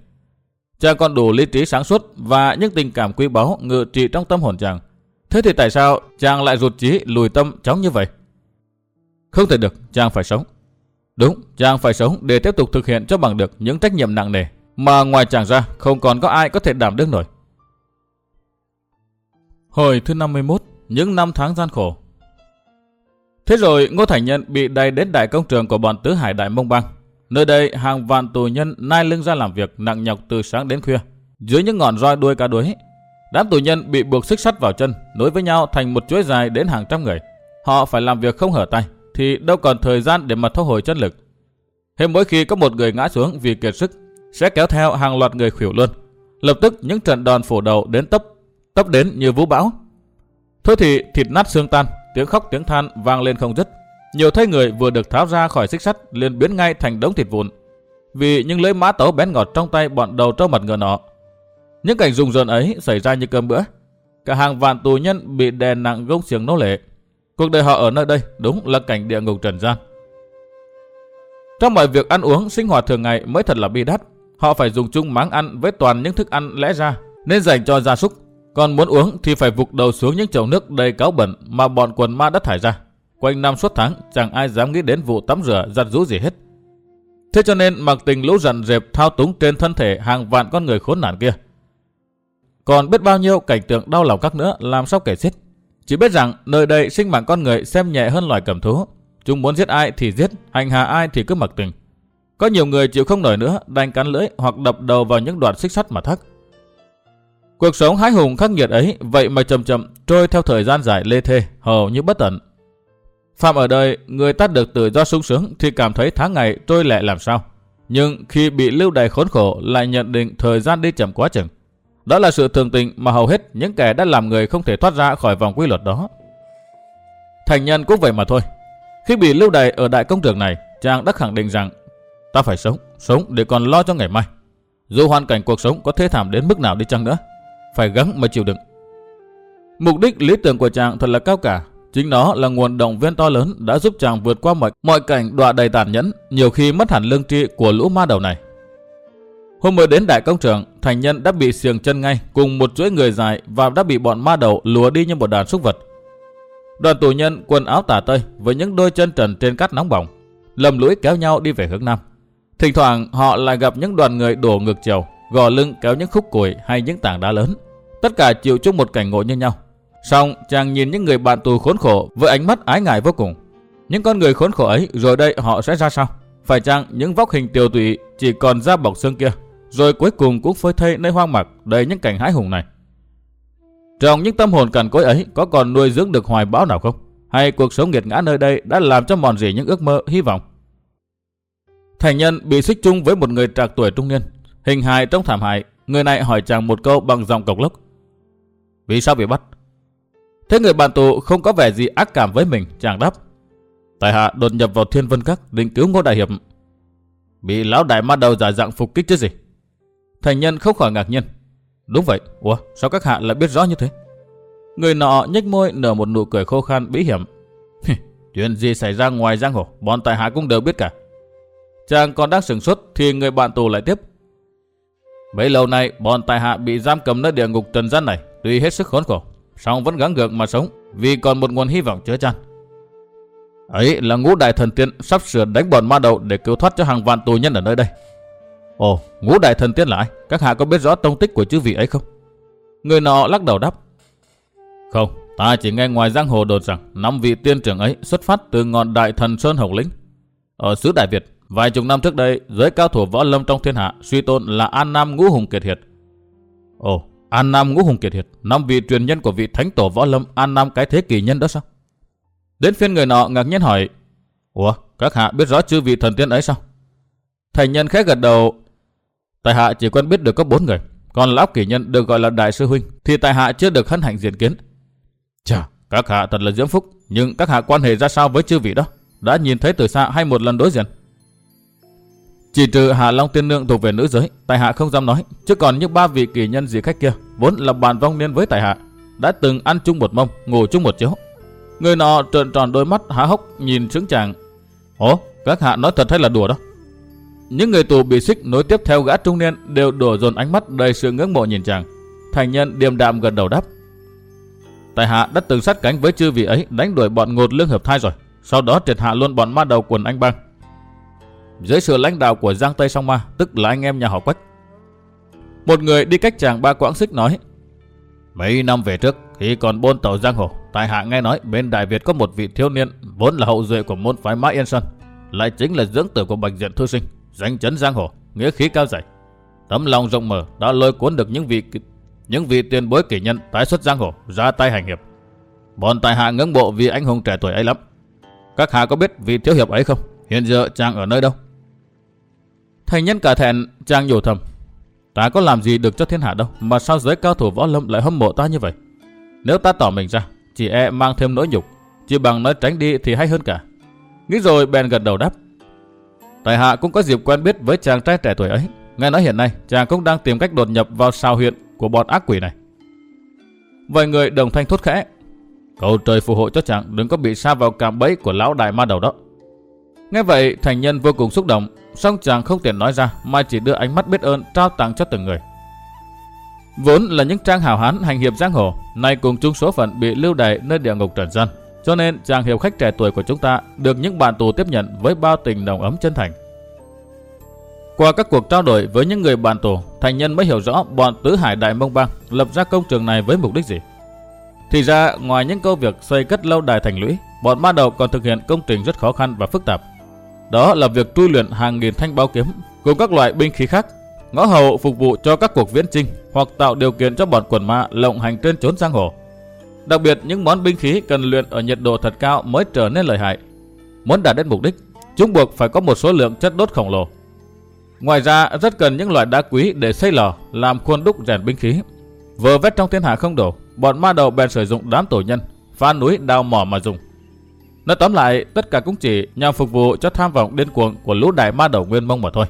Chàng còn đủ lý trí sáng suốt và những tình cảm quý báu ngự trị trong tâm hồn chàng. Thế thì tại sao chàng lại rụt chí lùi tâm chóng như vậy? Không thể được, chàng phải sống. Đúng, chàng phải sống để tiếp tục thực hiện cho bằng được những trách nhiệm nặng nề mà ngoài chàng ra không còn có ai có thể đảm đương nổi. Hồi thứ 51, những năm tháng gian khổ. Thế rồi Ngô Thành Nhân bị đầy đến đại công trường của bọn tứ hải đại mông bang. Nơi đây hàng vạn tù nhân nai lưng ra làm việc nặng nhọc từ sáng đến khuya. Dưới những ngọn roi đuôi cá đuối, đám tù nhân bị buộc xích sắt vào chân, nối với nhau thành một chuỗi dài đến hàng trăm người. Họ phải làm việc không hở tay, thì đâu còn thời gian để mà thu hồi chân lực. Thêm mỗi khi có một người ngã xuống vì kiệt sức, sẽ kéo theo hàng loạt người khỉu luôn. Lập tức những trận đòn phủ đầu đến tấp, tấp đến như vũ bão. Thôi thì thịt nát xương tan, tiếng khóc tiếng than vang lên không dứt. Nhiều thấy người vừa được tháo ra khỏi xích sắt liền biến ngay thành đống thịt vụn. Vì những lưỡi mã tấu bén ngọt trong tay bọn đầu trâu mặt ngựa nọ. Những cảnh rùng rợn ấy xảy ra như cơm bữa. Cả hàng vạn tù nhân bị đè nặng gông xiềng nô lệ, Cuộc đời họ ở nơi đây đúng là cảnh địa ngục trần gian. Trong mọi việc ăn uống, sinh hoạt thường ngày mới thật là bi đát. Họ phải dùng chung máng ăn với toàn những thức ăn lẽ ra, nên dành cho gia súc. Còn muốn uống thì phải vụt đầu xuống những chậu nước đầy cáo bẩn mà bọn quần ma đã thải ra. Quanh năm suốt tháng, chẳng ai dám nghĩ đến vụ tắm rửa, giặt rũ gì hết. Thế cho nên mặc tình lũ rằn rệp thao túng trên thân thể hàng vạn con người khốn nạn kia. Còn biết bao nhiêu cảnh tượng đau lòng các nữa làm sao kể xiết. Chỉ biết rằng nơi đây sinh mạng con người xem nhẹ hơn loài cầm thú. Chúng muốn giết ai thì giết, hành hạ ai thì cứ mặc tình. Có nhiều người chịu không nổi nữa, đành cắn lưỡi hoặc đập đầu vào những đoạn xích sắt mà thắt Cuộc sống hái hùng khắc nghiệt ấy vậy mà chậm chậm trôi theo thời gian dài lê thê, hầu như bất tận. Phạm ở đời, người ta được tự do sung sướng thì cảm thấy tháng ngày trôi lẹ làm sao. Nhưng khi bị lưu đày khốn khổ lại nhận định thời gian đi chậm quá chừng. Đó là sự thường tình mà hầu hết những kẻ đã làm người không thể thoát ra khỏi vòng quy luật đó. Thành nhân cũng vậy mà thôi. Khi bị lưu đày ở đại công trường này, chàng đã khẳng định rằng ta phải sống, sống để còn lo cho ngày mai. Dù hoàn cảnh cuộc sống có thế thảm đến mức nào đi chăng nữa, phải gắng mà chịu đựng. Mục đích lý tưởng của chàng thật là cao cả. Chính nó là nguồn động viên to lớn đã giúp chàng vượt qua mọi, mọi cảnh đọa đầy tàn nhẫn, nhiều khi mất hẳn lương tri của lũ ma đầu này. Hôm mới đến đại công trường, thành nhân đã bị xiềng chân ngay cùng một chuỗi người dài và đã bị bọn ma đầu lùa đi như một đàn súc vật. Đoàn tù nhân quần áo tả tơi với những đôi chân trần trên cát nóng bỏng, lầm lũi kéo nhau đi về hướng nam. Thỉnh thoảng họ lại gặp những đoàn người đổ ngược chiều, gò lưng kéo những khúc củi hay những tảng đá lớn. Tất cả chịu chung một cảnh ngộ như nhau. Xong chàng nhìn những người bạn tù khốn khổ với ánh mắt ái ngại vô cùng. Những con người khốn khổ ấy rồi đây họ sẽ ra sao? Phải chăng những vóc hình tiêu tụy chỉ còn da bọc xương kia, rồi cuối cùng cũng phơi thây nơi hoang mạc đầy những cảnh hãi hùng này? Trong những tâm hồn cằn cỗi ấy có còn nuôi dưỡng được hoài bão nào không? Hay cuộc sống nghiệt ngã nơi đây đã làm cho mòn rỉ những ước mơ, hy vọng? Thành nhân bị xích chung với một người trạc tuổi trung niên. Hình hài trong thảm hại, người này hỏi chàng một câu bằng giọng cộc lốc. Vì sao bị bắt? Thế người bạn tù không có vẻ gì ác cảm với mình, chàng đáp. Tài hạ đột nhập vào thiên vân các định cứu ngô đại hiệp. Bị lão đại ma đầu giả dạng phục kích chứ gì? Thành nhân không khỏi ngạc nhiên. Đúng vậy, ủa sao các hạ lại biết rõ như thế? Người nọ nhếch môi nở một nụ cười khô khan bí hiểm. [LAUGHS] Chuyện gì xảy ra ngoài giang hồ, bọn tài hạ cũng đều biết cả. Chàng còn đang sửng sốt thì người bạn tù lại tiếp. Bấy lâu nay, bọn tài hạ bị giam cầm nơi địa ngục trần gian này, tuy hết sức khốn khổ, song vẫn gắng gượng mà sống, vì còn một nguồn hy vọng chứa chan. Ấy là ngũ đại thần tiên sắp sửa đánh bọn ma đầu để cứu thoát cho hàng vạn tù nhân ở nơi đây. Ồ, ngũ đại thần tiên là ai? Các hạ có biết rõ tông tích của chư vị ấy không? Người nọ lắc đầu đáp. Không, ta chỉ nghe ngoài giang hồ đồn rằng năm vị tiên trưởng ấy xuất phát từ ngọn đại thần Sơn Hồng Lĩnh. Ở xứ Đại Việt, vài chục năm trước đây, giới cao thủ võ lâm trong thiên hạ suy tôn là An Nam Ngũ Hùng Kiệt Hiệt. Ồ, An Nam Ngũ Hùng Kiệt Hiệt, năm vị truyền nhân của vị thánh tổ võ lâm An Nam cái thế kỳ nhân đó sao? Đến phiên người nọ ngạc nhiên hỏi, Ủa, các hạ biết rõ chư vị thần tiên ấy sao? Thành nhân khẽ gật đầu, Tại hạ chỉ quen biết được có bốn người, còn lão kỷ nhân được gọi là đại sư huynh, thì tại hạ chưa được hân hạnh diện kiến. Chà, các hạ thật là diễm phúc, nhưng các hạ quan hệ ra sao với chư vị đó? Đã nhìn thấy từ xa hay một lần đối diện? Chỉ trừ Hạ Long Tiên Nương thuộc về nữ giới, tại hạ không dám nói, chứ còn những ba vị kỳ nhân gì khách kia, vốn là bạn vong niên với tại hạ, đã từng ăn chung một mông, ngủ chung một chiếu. Người nọ trợn tròn đôi mắt há hốc nhìn sướng chàng. Ồ, các hạ nói thật hay là đùa đó? Những người tù bị xích nối tiếp theo gã trung niên đều đổ dồn ánh mắt đầy sự ngưỡng mộ nhìn chàng. Thành nhân điềm đạm gần đầu đáp. Tại hạ đã từng sát cánh với chư vị ấy đánh đuổi bọn ngột lương hợp thai rồi. Sau đó triệt hạ luôn bọn ma đầu quần anh bang. Dưới sự lãnh đạo của Giang Tây Song Ma, tức là anh em nhà họ Quách. Một người đi cách chàng ba quãng xích nói. Mấy năm về trước, khi còn bôn tàu giang hồ, tại hạ nghe nói bên Đại Việt có một vị thiếu niên vốn là hậu duệ của môn phái Mã Yên Sơn, lại chính là dưỡng tử của Bạch Diện Thư Sinh, danh chấn giang hồ, nghĩa khí cao dày. Tấm lòng rộng mở đã lôi cuốn được những vị những vị tiền bối kỷ nhân tái xuất giang hồ ra tay hành hiệp. Bọn tài hạ ngưỡng bộ vì anh hùng trẻ tuổi ấy lắm. Các hạ có biết vị thiếu hiệp ấy không? Hiện giờ chàng ở nơi đâu? Thành nhân cả thẹn chàng nhổ thầm. Ta có làm gì được cho thiên hạ đâu, mà sao giới cao thủ võ lâm lại hâm mộ ta như vậy? Nếu ta tỏ mình ra, chỉ e mang thêm nỗi nhục, chỉ bằng nói tránh đi thì hay hơn cả. Nghĩ rồi bèn gật đầu đáp. Tại hạ cũng có dịp quen biết với chàng trai trẻ tuổi ấy. Nghe nói hiện nay chàng cũng đang tìm cách đột nhập vào sao huyện của bọn ác quỷ này. Vài người đồng thanh thốt khẽ. Cầu trời phù hộ cho chàng đừng có bị xa vào cạm bẫy của lão đại ma đầu đó. Nghe vậy thành nhân vô cùng xúc động. Song chàng không tiện nói ra mà chỉ đưa ánh mắt biết ơn trao tặng cho từng người. Vốn là những trang hào hán hành hiệp giang hồ, nay cùng chung số phận bị lưu đày nơi địa ngục trần gian. Cho nên chàng hiệp khách trẻ tuổi của chúng ta được những bạn tù tiếp nhận với bao tình đồng ấm chân thành. Qua các cuộc trao đổi với những người bạn tù, thành nhân mới hiểu rõ bọn tứ hải đại mông bang lập ra công trường này với mục đích gì. Thì ra, ngoài những công việc xây cất lâu đài thành lũy, bọn ma đầu còn thực hiện công trình rất khó khăn và phức tạp. Đó là việc tu luyện hàng nghìn thanh bao kiếm cùng các loại binh khí khác, ngõ hầu phục vụ cho các cuộc viễn chinh hoặc tạo điều kiện cho bọn quần ma lộng hành trên chốn giang hồ. Đặc biệt những món binh khí cần luyện ở nhiệt độ thật cao mới trở nên lợi hại. Muốn đạt đến mục đích, chúng buộc phải có một số lượng chất đốt khổng lồ. Ngoài ra rất cần những loại đá quý để xây lò, làm khuôn đúc rèn binh khí. Vừa vét trong thiên hạ không đổ, bọn ma đầu bèn sử dụng đám tổ nhân, phá núi đào mỏ mà dùng. Nói tóm lại, tất cả cũng chỉ nhằm phục vụ cho tham vọng điên cuồng của lũ đại ma đầu nguyên mông mà thôi.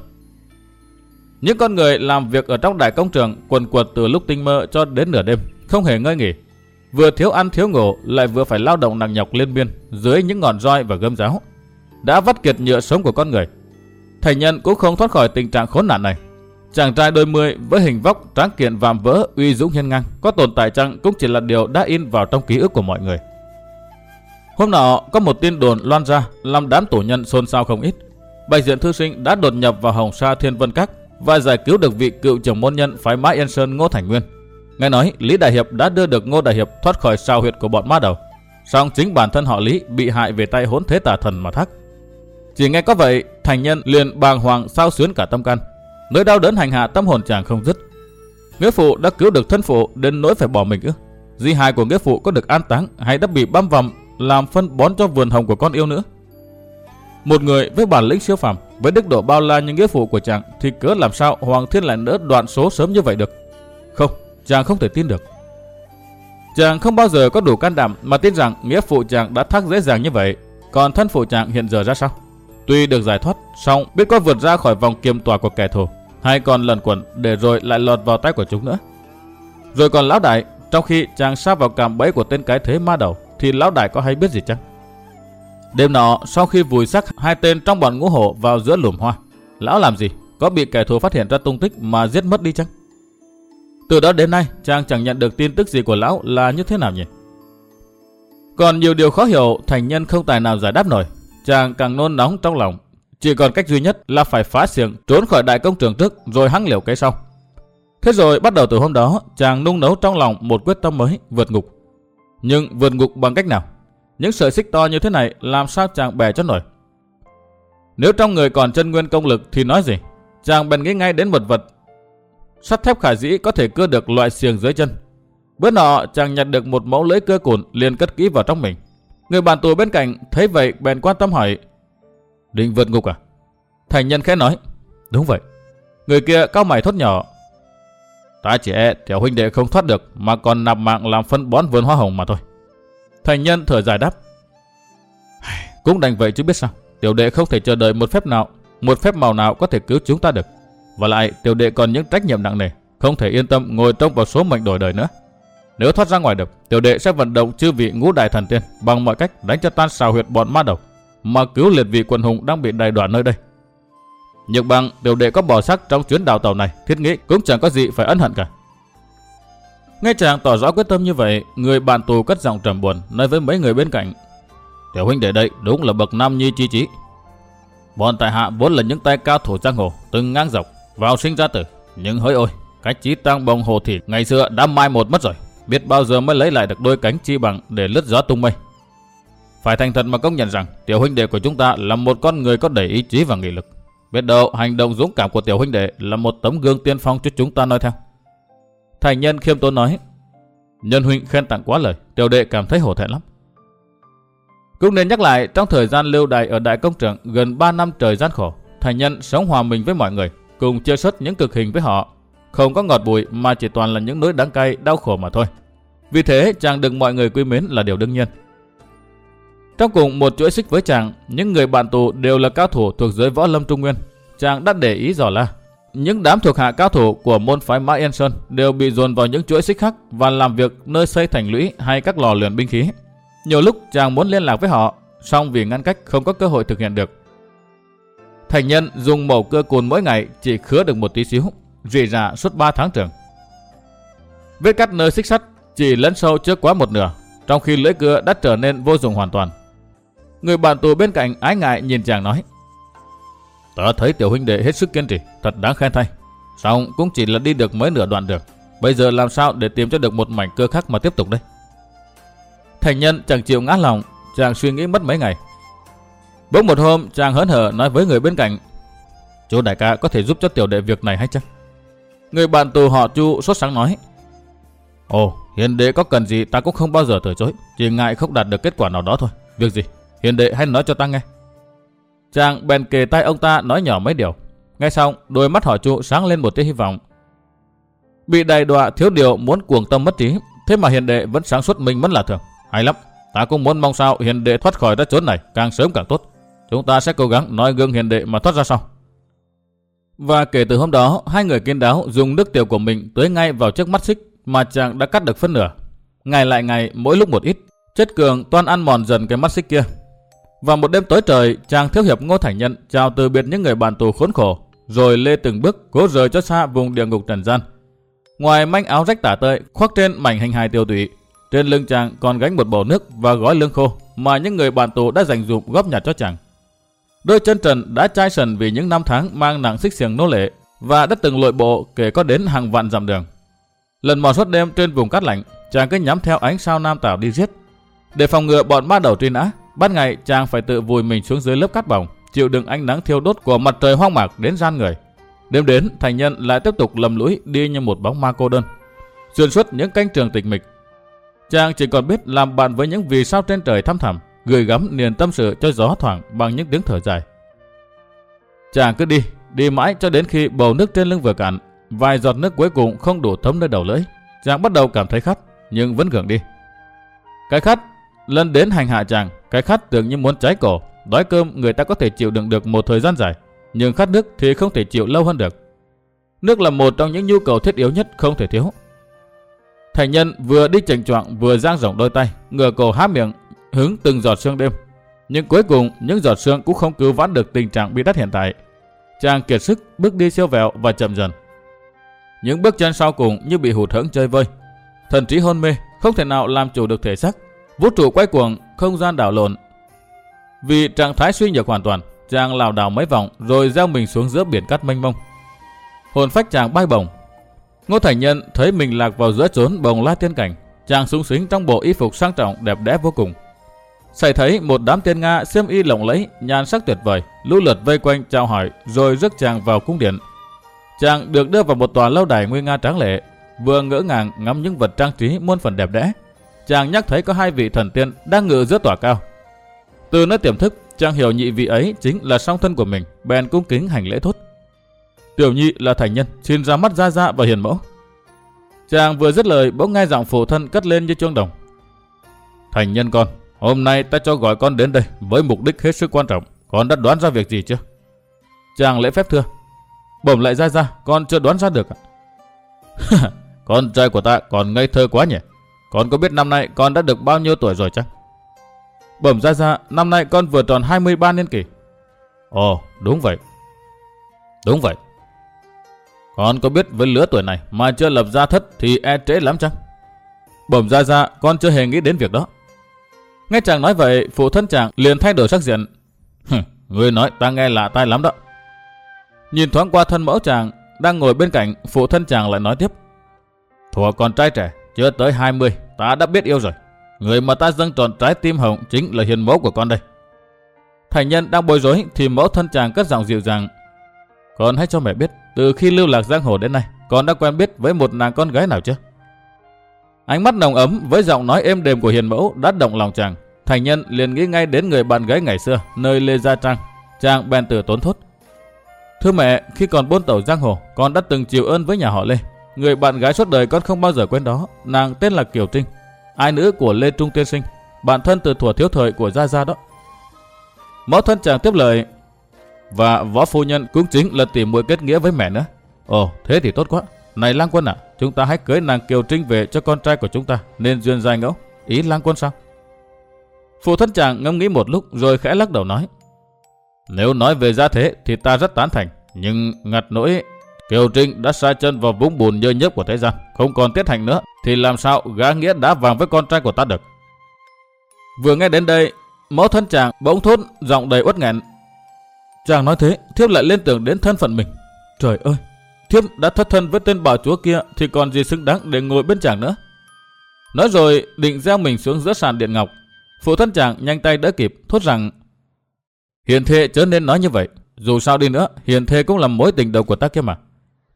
Những con người làm việc ở trong đại công trường quần quật từ lúc tinh mơ cho đến nửa đêm, không hề ngơi nghỉ. vừa thiếu ăn thiếu ngủ lại vừa phải lao động nặng nhọc liên miên dưới những ngọn roi và gươm giáo, đã vắt kiệt nhựa sống của con người. Thành nhân cũng không thoát khỏi tình trạng khốn nạn này. Chàng trai đôi mươi với hình vóc tráng kiện vạm vỡ, uy dũng hiên ngang, có tồn tại chăng cũng chỉ là điều đã in vào trong ký ức của mọi người. Hôm nọ có một tin đồn loan ra làm đám tù nhân xôn xao không ít. Bạch diện thư sinh đã đột nhập vào Hồng Sa Thiên Vân Các và giải cứu được vị cựu trưởng môn nhân phái Mã Yên Sơn Ngô Thành Nguyên. Nghe nói Lý Đại Hiệp đã đưa được Ngô Đại Hiệp thoát khỏi sao huyệt của bọn ma đầu. Song chính bản thân họ Lý bị hại về tay hỗn thế tà thần mà thắc. Chỉ nghe có vậy, thành nhân liền bàng hoàng sao xuyến cả tâm can. Nỗi đau đớn hành hạ tâm hồn chàng không dứt. Nghĩa phụ đã cứu được thân phụ đến nỗi phải bỏ mình ư? Di hài của nghĩa phụ có được an táng hay đã bị băm vằm làm phân bón cho vườn hồng của con yêu nữa? Một người với bản lĩnh siêu phàm, với đức độ bao la như nghĩa phụ của chàng thì cớ làm sao Hoàng Thiên lại nỡ đoạn số sớm như vậy được? Không, chàng không thể tin được. Chàng không bao giờ có đủ can đảm mà tin rằng nghĩa phụ chàng đã thắc dễ dàng như vậy. Còn thân phụ chàng hiện giờ ra sao? Tuy được giải thoát, song biết có vượt ra khỏi vòng kiềm tỏa của kẻ thù, hay còn lần quẩn để rồi lại lọt vào tay của chúng nữa. Rồi còn lão đại, trong khi chàng sa vào cạm bẫy của tên cái thế ma đầu, thì lão đại có hay biết gì chăng? Đêm nọ, sau khi vùi xác hai tên trong bọn ngũ hổ vào giữa lùm hoa, lão làm gì? Có bị kẻ thù phát hiện ra tung tích mà giết mất đi chăng? Từ đó đến nay, chàng chẳng nhận được tin tức gì của lão là như thế nào nhỉ? Còn nhiều điều khó hiểu, thành nhân không tài nào giải đáp nổi. Chàng càng nôn nóng trong lòng. Chỉ còn cách duy nhất là phải phá xiềng, trốn khỏi đại công trường trước, rồi hăng liều cái sau. Thế rồi bắt đầu từ hôm đó, chàng nung nấu trong lòng một quyết tâm mới, vượt ngục. Nhưng vượt ngục bằng cách nào? Những sợi xích to như thế này làm sao chàng bè cho nổi? Nếu trong người còn chân nguyên công lực thì nói gì? Chàng bèn nghĩ ngay đến một vật. Sắt thép khả dĩ có thể cưa được loại xiềng dưới chân. Bữa nọ, chàng nhặt được một mẫu lưỡi cưa cùn liền cất kỹ vào trong mình. Người bạn tù bên cạnh thấy vậy bèn quan tâm hỏi. Định vượt ngục à? Thành nhân khẽ nói. Đúng vậy. Người kia cao mày thốt nhỏ. Ta chỉ e tiểu huynh đệ không thoát được mà còn nạp mạng làm phân bón vườn hoa hồng mà thôi. Thành nhân thở dài đáp. Cũng đành vậy chứ biết sao. Tiểu đệ không thể chờ đợi một phép nào, một phép màu nào có thể cứu chúng ta được. Và lại tiểu đệ còn những trách nhiệm nặng nề, không thể yên tâm ngồi trong vào số mệnh đổi đời nữa. Nếu thoát ra ngoài được, tiểu đệ sẽ vận động chư vị ngũ đại thần tiên bằng mọi cách đánh cho tan xào huyệt bọn ma đầu, mà cứu liệt vị quần hùng đang bị đày đoạn nơi đây. Nhược bằng tiểu đệ có bỏ sắc trong chuyến đào tàu này, thiết nghĩ cũng chẳng có gì phải ân hận cả. Nghe chàng tỏ rõ quyết tâm như vậy, người bạn tù cất giọng trầm buồn nói với mấy người bên cạnh. Tiểu huynh đệ đây đúng là bậc nam nhi chi trí. Bọn tại hạ vốn là những tay cao thủ giang hồ, từng ngang dọc, vào sinh ra tử. Nhưng hỡi ôi, cái trí tăng bồng hồ thịt ngày xưa đã mai một mất rồi. Biết bao giờ mới lấy lại được đôi cánh chi bằng để lướt gió tung mây. Phải thành thật mà công nhận rằng tiểu huynh đệ của chúng ta là một con người có đầy ý chí và nghị lực. Biết đâu hành động dũng cảm của tiểu huynh đệ là một tấm gương tiên phong cho chúng ta nói theo. Thành nhân khiêm tốn nói. Nhân huynh khen tặng quá lời, tiểu đệ cảm thấy hổ thẹn lắm. Cũng nên nhắc lại, trong thời gian lưu đày ở đại công trường gần 3 năm trời gian khổ, thành nhân sống hòa mình với mọi người, cùng chia sớt những cực hình với họ. Không có ngọt bùi mà chỉ toàn là những nỗi đắng cay, đau khổ mà thôi. Vì thế chàng được mọi người quý mến là điều đương nhiên. Trong cùng một chuỗi xích với chàng, những người bạn tù đều là cao thủ thuộc giới võ lâm trung nguyên. Chàng đã để ý rõ là những đám thuộc hạ cao thủ của môn phái Mã Yên Sơn đều bị dồn vào những chuỗi xích khác và làm việc nơi xây thành lũy hay các lò luyện binh khí. Nhiều lúc chàng muốn liên lạc với họ, song vì ngăn cách không có cơ hội thực hiện được. Thành nhân dùng mẩu cơ cùn mỗi ngày chỉ khứa được một tí xíu, rỉ rả suốt 3 tháng trường. Vết cắt nơi xích sắt chỉ lấn sâu trước quá một nửa, trong khi lưỡi cưa đã trở nên vô dụng hoàn toàn. Người bạn tù bên cạnh ái ngại nhìn chàng nói. Tớ thấy tiểu huynh đệ hết sức kiên trì, thật đáng khen thay. Xong cũng chỉ là đi được mới nửa đoạn đường. Bây giờ làm sao để tìm cho được một mảnh cơ khác mà tiếp tục đây? Thành nhân chẳng chịu ngã lòng, chàng suy nghĩ mất mấy ngày. Bỗng một hôm, chàng hớn hở nói với người bên cạnh. Chú đại ca có thể giúp cho tiểu đệ việc này hay chăng? Người bạn tù họ chu sốt sáng nói. Ồ, hiền đệ có cần gì ta cũng không bao giờ từ chối. Chỉ ngại không đạt được kết quả nào đó thôi. Việc gì? Hiền đệ hãy nói cho ta nghe. Chàng bèn kề tay ông ta nói nhỏ mấy điều. Ngay xong, đôi mắt họ trụ sáng lên một tia hy vọng. Bị đầy đọa thiếu điều muốn cuồng tâm mất trí, thế mà hiền đệ vẫn sáng suốt mình vẫn là thường. Hay lắm, ta cũng muốn mong sao hiền đệ thoát khỏi ra chốn này càng sớm càng tốt. Chúng ta sẽ cố gắng nói gương hiền đệ mà thoát ra sau. Và kể từ hôm đó, hai người kiên đáo dùng nước tiểu của mình tưới ngay vào chiếc mắt xích mà chàng đã cắt được phân nửa. Ngày lại ngày, mỗi lúc một ít, chất cường toan ăn mòn dần cái mắt xích kia. Vào một đêm tối trời, chàng thiếu hiệp Ngô Thành Nhân chào từ biệt những người bạn tù khốn khổ, rồi lê từng bước cố rời cho xa vùng địa ngục trần gian. Ngoài manh áo rách tả tơi, khoác trên mảnh hình hài tiêu tụy, trên lưng chàng còn gánh một bầu nước và gói lương khô mà những người bạn tù đã dành dụm góp nhặt cho chàng. Đôi chân trần đã chai sần vì những năm tháng mang nặng xích xiềng nô lệ và đã từng lội bộ kể có đến hàng vạn dặm đường. Lần mò suốt đêm trên vùng cát lạnh, chàng cứ nhắm theo ánh sao nam tảo đi giết. Để phòng ngừa bọn ma đầu truy nã, ban ngày chàng phải tự vùi mình xuống dưới lớp cát bỏng, chịu đựng ánh nắng thiêu đốt của mặt trời hoang mạc đến gian người. Đêm đến, thành nhân lại tiếp tục lầm lũi đi như một bóng ma cô đơn. Xuyên suốt những canh trường tịch mịch, chàng chỉ còn biết làm bạn với những vì sao trên trời thăm thẳm, gửi gắm niềm tâm sự cho gió thoảng bằng những tiếng thở dài. Chàng cứ đi, đi mãi cho đến khi bầu nước trên lưng vừa cạn, vài giọt nước cuối cùng không đủ thấm nơi đầu lưỡi. Chàng bắt đầu cảm thấy khát, nhưng vẫn gượng đi. Cái khát lần đến hành hạ chàng, cái khát tưởng như muốn cháy cổ. Đói cơm người ta có thể chịu đựng được một thời gian dài, nhưng khát nước thì không thể chịu lâu hơn được. Nước là một trong những nhu cầu thiết yếu nhất không thể thiếu. Thành nhân vừa đi chỉnh choạng vừa giang rộng đôi tay, ngửa cổ há miệng, hứng từng giọt sương đêm. Nhưng cuối cùng những giọt sương cũng không cứu vãn được tình trạng bị đắt hiện tại. Chàng kiệt sức bước đi siêu vẹo và chậm dần. Những bước chân sau cùng như bị hụt hẫng chơi vơi. Thần trí hôn mê, không thể nào làm chủ được thể xác. Vũ trụ quay cuồng, không gian đảo lộn. Vì trạng thái suy nhược hoàn toàn, chàng lảo đảo mấy vòng rồi gieo mình xuống giữa biển cát mênh mông. Hồn phách chàng bay bổng. Ngô Thành Nhân thấy mình lạc vào giữa chốn bồng la tiên cảnh, chàng sung xính trong bộ y phục sang trọng đẹp đẽ vô cùng. Xảy thấy một đám tiên Nga xiêm y lộng lẫy, nhan sắc tuyệt vời, lũ lượt vây quanh chào hỏi rồi rước chàng vào cung điện. Chàng được đưa vào một tòa lâu đài nguy nga tráng lệ, vừa ngỡ ngàng ngắm những vật trang trí muôn phần đẹp đẽ. Chàng nhắc thấy có hai vị thần tiên đang ngự giữa tòa cao. Từ nơi tiềm thức, chàng hiểu nhị vị ấy chính là song thân của mình, bèn cung kính hành lễ thốt. Tiểu nhị là thành nhân, xin ra mắt ra ra và hiền mẫu. Chàng vừa dứt lời bỗng nghe giọng phụ thân cất lên như chuông đồng. Thành nhân con, hôm nay ta cho gọi con đến đây với mục đích hết sức quan trọng. Con đã đoán ra việc gì chưa? Chàng lễ phép thưa. Bẩm lại ra ra, con chưa đoán ra được ạ. [LAUGHS] con trai của ta còn ngây thơ quá nhỉ? Con có biết năm nay con đã được bao nhiêu tuổi rồi chăng? Bẩm ra ra, năm nay con vừa tròn 23 niên kỷ. Ồ, đúng vậy. Đúng vậy. Con có biết với lứa tuổi này mà chưa lập gia thất thì e trễ lắm chăng? Bẩm ra ra, con chưa hề nghĩ đến việc đó. Nghe chàng nói vậy, phụ thân chàng liền thay đổi sắc diện. Người nói ta nghe lạ tai lắm đó. Nhìn thoáng qua thân mẫu chàng, đang ngồi bên cạnh, phụ thân chàng lại nói tiếp. Thủa con trai trẻ, chưa tới 20, ta đã biết yêu rồi. Người mà ta dâng tròn trái tim hồng chính là hiền mẫu của con đây. Thành nhân đang bối rối thì mẫu thân chàng cất giọng dịu dàng. Con hãy cho mẹ biết, từ khi lưu lạc giang hồ đến nay, con đã quen biết với một nàng con gái nào chưa? Ánh mắt nồng ấm với giọng nói êm đềm của hiền mẫu đã động lòng chàng. Thành nhân liền nghĩ ngay đến người bạn gái ngày xưa, nơi Lê Gia Trang. Chàng bèn từ tốn thốt. Thưa mẹ, khi còn buôn tẩu giang hồ, con đã từng chịu ơn với nhà họ Lê. Người bạn gái suốt đời con không bao giờ quên đó, nàng tên là Kiều Trinh, ai nữ của Lê Trung Tiên Sinh, bạn thân từ thuở thiếu thời của Gia Gia đó. Mẫu thân chàng tiếp lời, và võ phu nhân cũng chính là tìm muội kết nghĩa với mẹ nữa. Ồ, thế thì tốt quá. Này Lang Quân à, chúng ta hãy cưới nàng Kiều Trinh về cho con trai của chúng ta, nên duyên dài ngẫu. Ý Lang Quân sao? Phụ thân chàng ngâm nghĩ một lúc rồi khẽ lắc đầu nói. Nếu nói về gia thế thì ta rất tán thành, nhưng ngặt nỗi Kiều Trinh đã sai chân vào vũng bùn nhơ nhớp của thế gian, không còn tiết hành nữa, thì làm sao gã nghĩa đã vàng với con trai của ta được. Vừa nghe đến đây, mẫu thân chàng bỗng thốt giọng đầy uất nghẹn. Chàng nói thế, thiếp lại liên tưởng đến thân phận mình. Trời ơi, thiếp đã thất thân với tên bảo chúa kia thì còn gì xứng đáng để ngồi bên chàng nữa. Nói rồi định gieo mình xuống giữa sàn điện ngọc. Phụ thân chàng nhanh tay đỡ kịp, thốt rằng Hiền Thê chớ nên nói như vậy. Dù sao đi nữa, hiền Thê cũng là mối tình đầu của ta kia mà.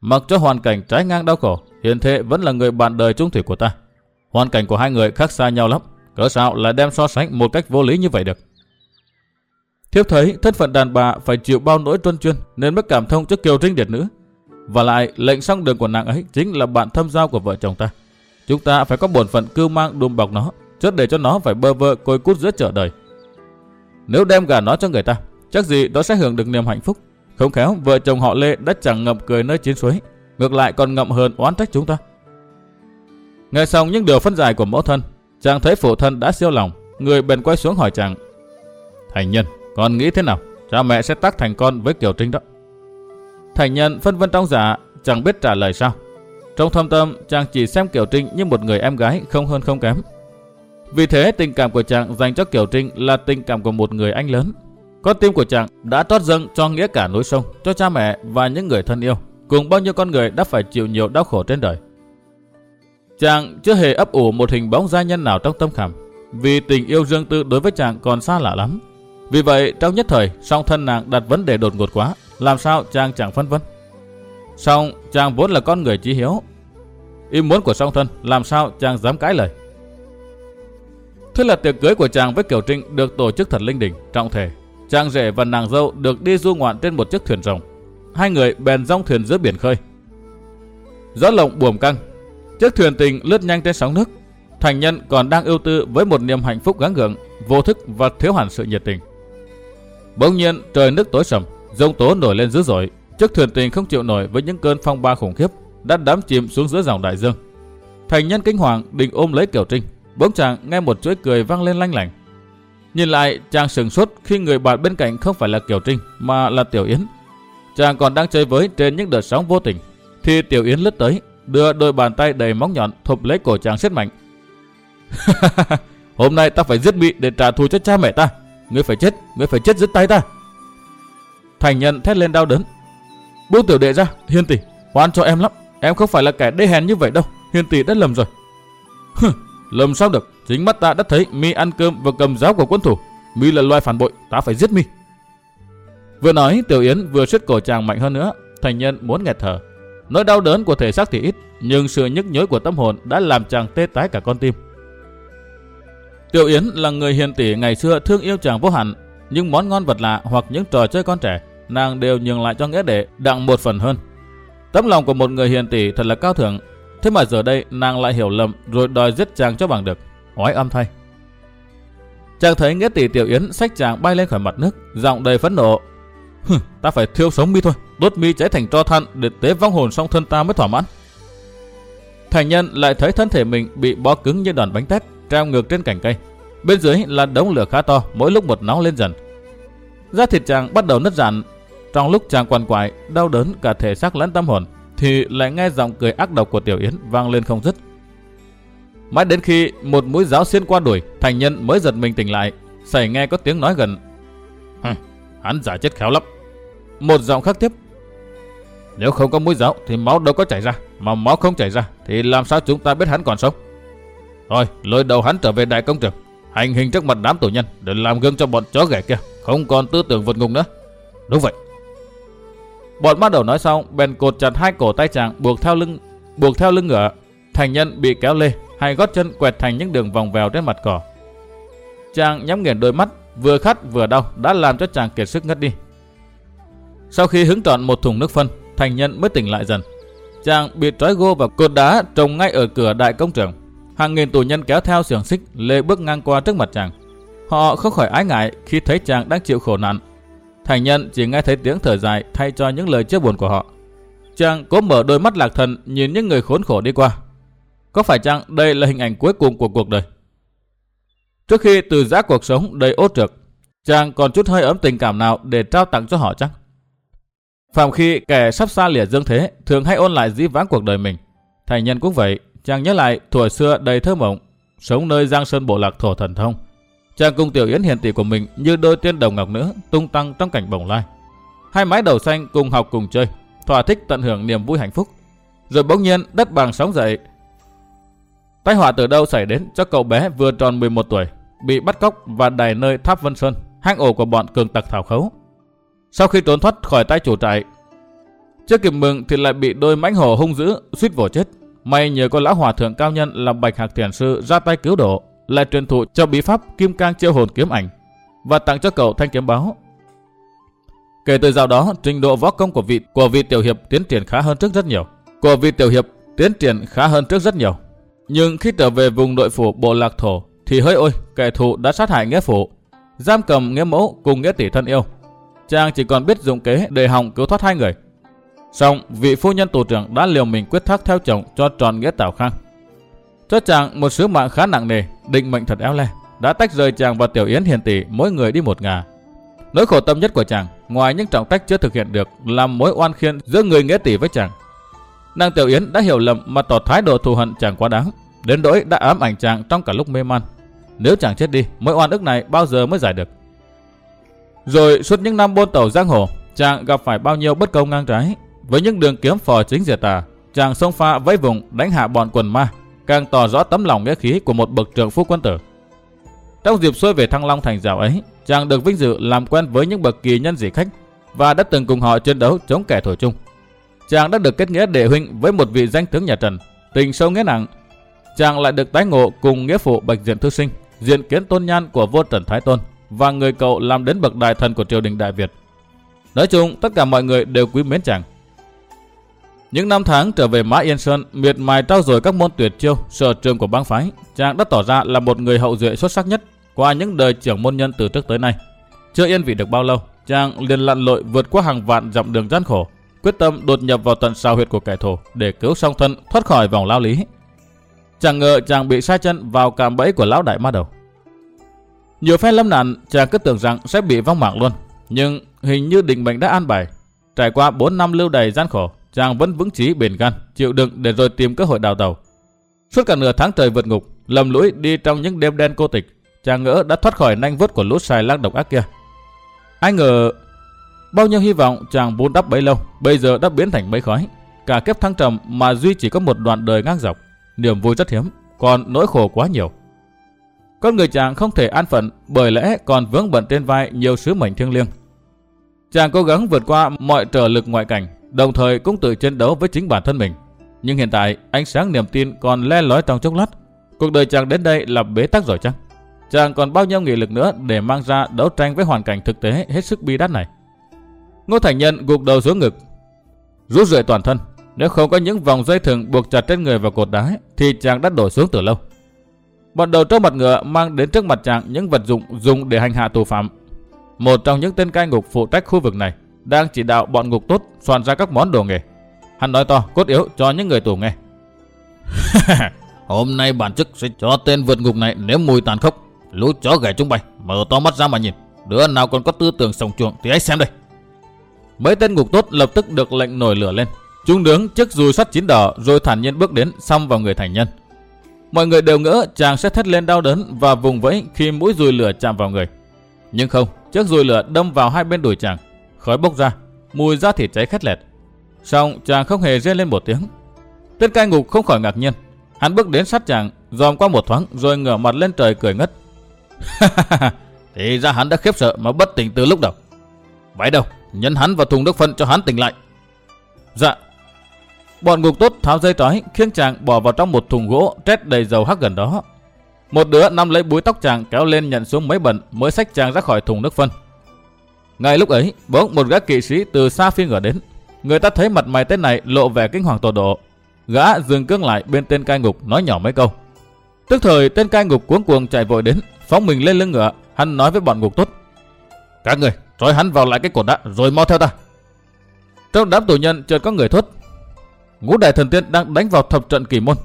Mặc cho hoàn cảnh trái ngang đau khổ, hiền thệ vẫn là người bạn đời trung thủy của ta. Hoàn cảnh của hai người khác xa nhau lắm. Cỡ sao lại đem so sánh một cách vô lý như vậy được. Thiếp thấy thân phận đàn bà phải chịu bao nỗi tuân chuyên nên mới cảm thông cho kiều trinh điệt nữ. Và lại lệnh song đường của nàng ấy chính là bạn thâm giao của vợ chồng ta. Chúng ta phải có bổn phận cưu mang đùm bọc nó, chứ để cho nó phải bơ vơ côi cút giữa chợ đời. Nếu đem gà nó cho người ta, chắc gì đó sẽ hưởng được niềm hạnh phúc. Không khéo vợ chồng họ Lê đã chẳng ngậm cười nơi chiến suối, ngược lại còn ngậm hơn oán trách chúng ta. Nghe xong những điều phân giải của mẫu thân, chàng thấy phụ thân đã siêu lòng, người bèn quay xuống hỏi chàng. Thành nhân, con nghĩ thế nào? Cha mẹ sẽ tác thành con với Kiều Trinh đó. Thành nhân phân vân trong dạ, chẳng biết trả lời sao. Trong thâm tâm, chàng chỉ xem Kiều Trinh như một người em gái không hơn không kém. Vì thế tình cảm của chàng dành cho Kiều Trinh là tình cảm của một người anh lớn. Con tim của chàng đã trót dâng cho nghĩa cả núi sông, cho cha mẹ và những người thân yêu, cùng bao nhiêu con người đã phải chịu nhiều đau khổ trên đời. Chàng chưa hề ấp ủ một hình bóng gia nhân nào trong tâm khảm, vì tình yêu riêng tư đối với chàng còn xa lạ lắm. Vì vậy, trong nhất thời, song thân nàng đặt vấn đề đột ngột quá, làm sao chàng chẳng phân vân. Song, chàng vốn là con người trí hiếu. Ý muốn của song thân, làm sao chàng dám cãi lời. Thế là tiệc cưới của chàng với Kiều Trinh được tổ chức thật linh đình, trọng thể. Chàng rể và nàng dâu được đi du ngoạn trên một chiếc thuyền rồng. Hai người bèn rong thuyền giữa biển khơi. Gió lộng buồm căng, chiếc thuyền tình lướt nhanh trên sóng nước. Thành nhân còn đang ưu tư với một niềm hạnh phúc gắng gượng, vô thức và thiếu hẳn sự nhiệt tình. Bỗng nhiên trời nước tối sầm, giông tố nổi lên dữ dội. Chiếc thuyền tình không chịu nổi với những cơn phong ba khủng khiếp, đã đắm chìm xuống giữa dòng đại dương. Thành nhân kinh hoàng định ôm lấy Kiều Trinh, bỗng chàng nghe một chuỗi cười vang lên lanh lảnh. Nhìn lại, chàng sừng sốt khi người bạn bên cạnh không phải là Kiều Trinh mà là Tiểu Yến. Chàng còn đang chơi với trên những đợt sóng vô tình, thì Tiểu Yến lướt tới, đưa đôi bàn tay đầy móng nhọn thụp lấy cổ chàng siết mạnh. [LAUGHS] Hôm nay ta phải giết bị để trả thù cho cha mẹ ta. Ngươi phải chết, ngươi phải chết dưới tay ta. Thành nhân thét lên đau đớn. Buông tiểu đệ ra, hiên tỷ, oan cho em lắm. Em không phải là kẻ đê hèn như vậy đâu, hiên tỷ đã lầm rồi lầm sao được, chính mắt ta đã thấy mi ăn cơm và cầm giáo của quân thủ. Mi là loài phản bội, ta phải giết mi. Vừa nói, Tiểu Yến vừa siết cổ chàng mạnh hơn nữa. Thành nhân muốn nghẹt thở. Nỗi đau đớn của thể xác thì ít, nhưng sự nhức nhối của tâm hồn đã làm chàng tê tái cả con tim. Tiểu Yến là người hiền tỷ ngày xưa thương yêu chàng vô hạn, nhưng món ngon vật lạ hoặc những trò chơi con trẻ, nàng đều nhường lại cho nghĩa đệ đặng một phần hơn. Tấm lòng của một người hiền tỷ thật là cao thượng, thế mà giờ đây nàng lại hiểu lầm rồi đòi giết chàng cho bằng được, oái âm thay. Chàng thấy nghĩa tỷ Tiểu Yến sách chàng bay lên khỏi mặt nước, giọng đầy phẫn nộ. Hừ, ta phải thiêu sống mi thôi, đốt mi cháy thành tro than để tế vong hồn song thân ta mới thỏa mãn. Thành nhân lại thấy thân thể mình bị bó cứng như đòn bánh tét, treo ngược trên cành cây. Bên dưới là đống lửa khá to, mỗi lúc một nóng lên dần. Da thịt chàng bắt đầu nứt rạn. Trong lúc chàng quằn quại, đau đớn cả thể xác lẫn tâm hồn, thì lại nghe giọng cười ác độc của Tiểu Yến vang lên không dứt. Mãi đến khi một mũi giáo xuyên qua đuổi, thành nhân mới giật mình tỉnh lại, xảy nghe có tiếng nói gần. Hừ, hắn giả chết khéo lắm. Một giọng khác tiếp. Nếu không có mũi giáo thì máu đâu có chảy ra, mà máu không chảy ra thì làm sao chúng ta biết hắn còn sống? Thôi, lôi đầu hắn trở về đại công trường, hành hình trước mặt đám tù nhân để làm gương cho bọn chó ghẻ kia, không còn tư tưởng vượt ngục nữa. Đúng vậy. Bọn bắt đầu nói xong, bèn cột chặt hai cổ tay chàng buộc theo lưng buộc theo lưng ngựa. Thành nhân bị kéo lê, hai gót chân quẹt thành những đường vòng vèo trên mặt cỏ. Chàng nhắm nghiền đôi mắt, vừa khát vừa đau đã làm cho chàng kiệt sức ngất đi. Sau khi hứng trọn một thùng nước phân, thành nhân mới tỉnh lại dần. Chàng bị trói gô vào cột đá trồng ngay ở cửa đại công trường. Hàng nghìn tù nhân kéo theo xiềng xích lê bước ngang qua trước mặt chàng. Họ không khỏi ái ngại khi thấy chàng đang chịu khổ nạn. Thành nhân chỉ nghe thấy tiếng thở dài thay cho những lời chia buồn của họ. Chàng cố mở đôi mắt lạc thần nhìn những người khốn khổ đi qua. Có phải chăng đây là hình ảnh cuối cùng của cuộc đời? Trước khi từ giã cuộc sống đầy ốt trượt, chàng còn chút hơi ấm tình cảm nào để trao tặng cho họ chắc? Phạm khi kẻ sắp xa lìa dương thế thường hay ôn lại dĩ vãng cuộc đời mình. Thành nhân cũng vậy, chàng nhớ lại tuổi xưa đầy thơ mộng, sống nơi giang sơn bộ lạc thổ thần thông. Chàng cùng tiểu yến hiền tỷ của mình như đôi tiên đồng ngọc nữ tung tăng trong cảnh bồng lai. Hai mái đầu xanh cùng học cùng chơi, thỏa thích tận hưởng niềm vui hạnh phúc. Rồi bỗng nhiên đất bằng sóng dậy. Tai họa từ đâu xảy đến cho cậu bé vừa tròn 11 tuổi, bị bắt cóc và đày nơi tháp Vân Sơn, hang ổ của bọn cường tặc thảo khấu. Sau khi trốn thoát khỏi tay chủ trại, chưa kịp mừng thì lại bị đôi mãnh hổ hung dữ suýt vồ chết. May nhờ có lão hòa thượng cao nhân là Bạch Hạc Thiền Sư ra tay cứu độ, lại truyền thụ cho bí pháp Kim Cang chiêu hồn kiếm ảnh và tặng cho cậu thanh kiếm báo. Kể từ dạo đó, trình độ võ công của vị của vị tiểu hiệp tiến triển khá hơn trước rất nhiều. Của vị tiểu hiệp tiến triển khá hơn trước rất nhiều. Nhưng khi trở về vùng nội phủ Bộ Lạc Thổ thì hơi ôi, kẻ thù đã sát hại nghĩa phụ, giam cầm nghĩa mẫu cùng nghĩa tỷ thân yêu. Chàng chỉ còn biết dùng kế để hòng cứu thoát hai người. Xong, vị phu nhân tù trưởng đã liều mình quyết thác theo chồng cho tròn nghĩa Tào Khang. cho chàng một sứ mạng khá nặng nề, định mệnh thật éo le, đã tách rời chàng và Tiểu Yến hiền tỷ mỗi người đi một ngả. Nỗi khổ tâm nhất của chàng, ngoài những trọng trách chưa thực hiện được, là mối oan khiên giữa người nghĩa tỷ với chàng. Nàng Tiểu Yến đã hiểu lầm mà tỏ thái độ thù hận chàng quá đáng, đến nỗi đã ám ảnh chàng trong cả lúc mê man. Nếu chàng chết đi, mối oan ức này bao giờ mới giải được? Rồi suốt những năm buôn tàu giang hồ, chàng gặp phải bao nhiêu bất công ngang trái. Với những đường kiếm phò chính diệt tà, chàng xông pha với vùng đánh hạ bọn quần ma, càng tỏ rõ tấm lòng nghĩa khí của một bậc trưởng phu quân tử. Trong dịp xuôi về Thăng Long thành dạo ấy, chàng được vinh dự làm quen với những bậc kỳ nhân dị khách và đã từng cùng họ chiến đấu chống kẻ thổi chung. Chàng đã được kết nghĩa đệ huynh với một vị danh tướng nhà Trần, tình sâu nghĩa nặng. Chàng lại được tái ngộ cùng nghĩa phụ Bạch Diện Thư Sinh, diện kiến tôn nhan của vua Trần Thái Tôn và người cậu làm đến bậc đại thần của triều đình Đại Việt. Nói chung, tất cả mọi người đều quý mến chàng. Những năm tháng trở về Mã Yên Sơn, miệt mài trao dồi các môn tuyệt chiêu, sở trường của bang phái, chàng đã tỏ ra là một người hậu duệ xuất sắc nhất qua những đời trưởng môn nhân từ trước tới nay. Chưa yên vị được bao lâu, chàng liền lặn lội vượt qua hàng vạn dặm đường gian khổ, quyết tâm đột nhập vào tận sao huyệt của kẻ thù để cứu song thân thoát khỏi vòng lao lý. Chẳng ngờ chàng bị sai chân vào cạm bẫy của lão đại ma đầu. Nhiều phen lâm nạn, chàng cứ tưởng rằng sẽ bị vong mạng luôn, nhưng hình như định mệnh đã an bài. Trải qua 4 năm lưu đầy gian khổ, chàng vẫn vững chí bền gan, chịu đựng để rồi tìm cơ hội đào tàu. Suốt cả nửa tháng trời vượt ngục, lầm lũi đi trong những đêm đen cô tịch, chàng ngỡ đã thoát khỏi nanh vuốt của lũ xài lang độc ác kia. Ai ngờ bao nhiêu hy vọng chàng vun đắp bấy lâu, bây giờ đã biến thành bấy khói. Cả kiếp thăng trầm mà duy chỉ có một đoạn đời ngang dọc, niềm vui rất hiếm, còn nỗi khổ quá nhiều. Con người chàng không thể an phận bởi lẽ còn vướng bận trên vai nhiều sứ mệnh thiêng liêng. Chàng cố gắng vượt qua mọi trở lực ngoại cảnh, đồng thời cũng tự chiến đấu với chính bản thân mình. Nhưng hiện tại, ánh sáng niềm tin còn le lói trong chốc lát. Cuộc đời chàng đến đây là bế tắc rồi chăng? Chàng còn bao nhiêu nghị lực nữa để mang ra đấu tranh với hoàn cảnh thực tế hết sức bi đát này. Ngô Thành Nhân gục đầu xuống ngực, rút rượi toàn thân. Nếu không có những vòng dây thừng buộc chặt trên người vào cột đá thì chàng đã đổ xuống từ lâu. Bọn đầu trâu mặt ngựa mang đến trước mặt chàng những vật dụng dùng để hành hạ tù phạm. Một trong những tên cai ngục phụ trách khu vực này đang chỉ đạo bọn ngục tốt soạn ra các món đồ nghề. Hắn nói to, cốt yếu cho những người tù nghe. [LAUGHS] Hôm nay bản chức sẽ cho tên vượt ngục này nếm mùi tàn khốc. Lũ chó ghẻ chúng bay, mở to mắt ra mà nhìn. Đứa nào còn có tư tưởng sòng chuộng thì hãy xem đây. Mấy tên ngục tốt lập tức được lệnh nổi lửa lên. Chúng đứng trước dùi sắt chín đỏ rồi thản nhiên bước đến xăm vào người thành nhân. Mọi người đều ngỡ chàng sẽ thét lên đau đớn và vùng vẫy khi mũi dùi lửa chạm vào người. Nhưng không, chiếc dùi lửa đâm vào hai bên đùi chàng, khói bốc ra, mùi da thịt cháy khét lẹt. Xong chàng không hề rên lên một tiếng. Tên cai ngục không khỏi ngạc nhiên. Hắn bước đến sát chàng, dòm qua một thoáng rồi ngửa mặt lên trời cười ngất. [LAUGHS] Thì ra hắn đã khiếp sợ mà bất tỉnh từ lúc đầu. Vậy đâu, nhấn hắn vào thùng nước phân cho hắn tỉnh lại. Dạ, Bọn ngục tốt tháo dây trói khiến chàng bỏ vào trong một thùng gỗ trét đầy dầu hắc gần đó. Một đứa nắm lấy búi tóc chàng kéo lên nhận xuống mấy bẩn mới xách chàng ra khỏi thùng nước phân. Ngay lúc ấy, bỗng một gã kỵ sĩ từ xa phi ngựa đến. Người ta thấy mặt mày tên này lộ vẻ kinh hoàng tột độ. Gã dừng cương lại bên tên cai ngục nói nhỏ mấy câu. Tức thời tên cai ngục cuống cuồng chạy vội đến, phóng mình lên lưng ngựa, hắn nói với bọn ngục tốt. Các người, trói hắn vào lại cái cột đá rồi mau theo ta. Trong đám tù nhân chợt có người thốt ngũ đại thần tiên đang đánh vào thập trận kỳ môn.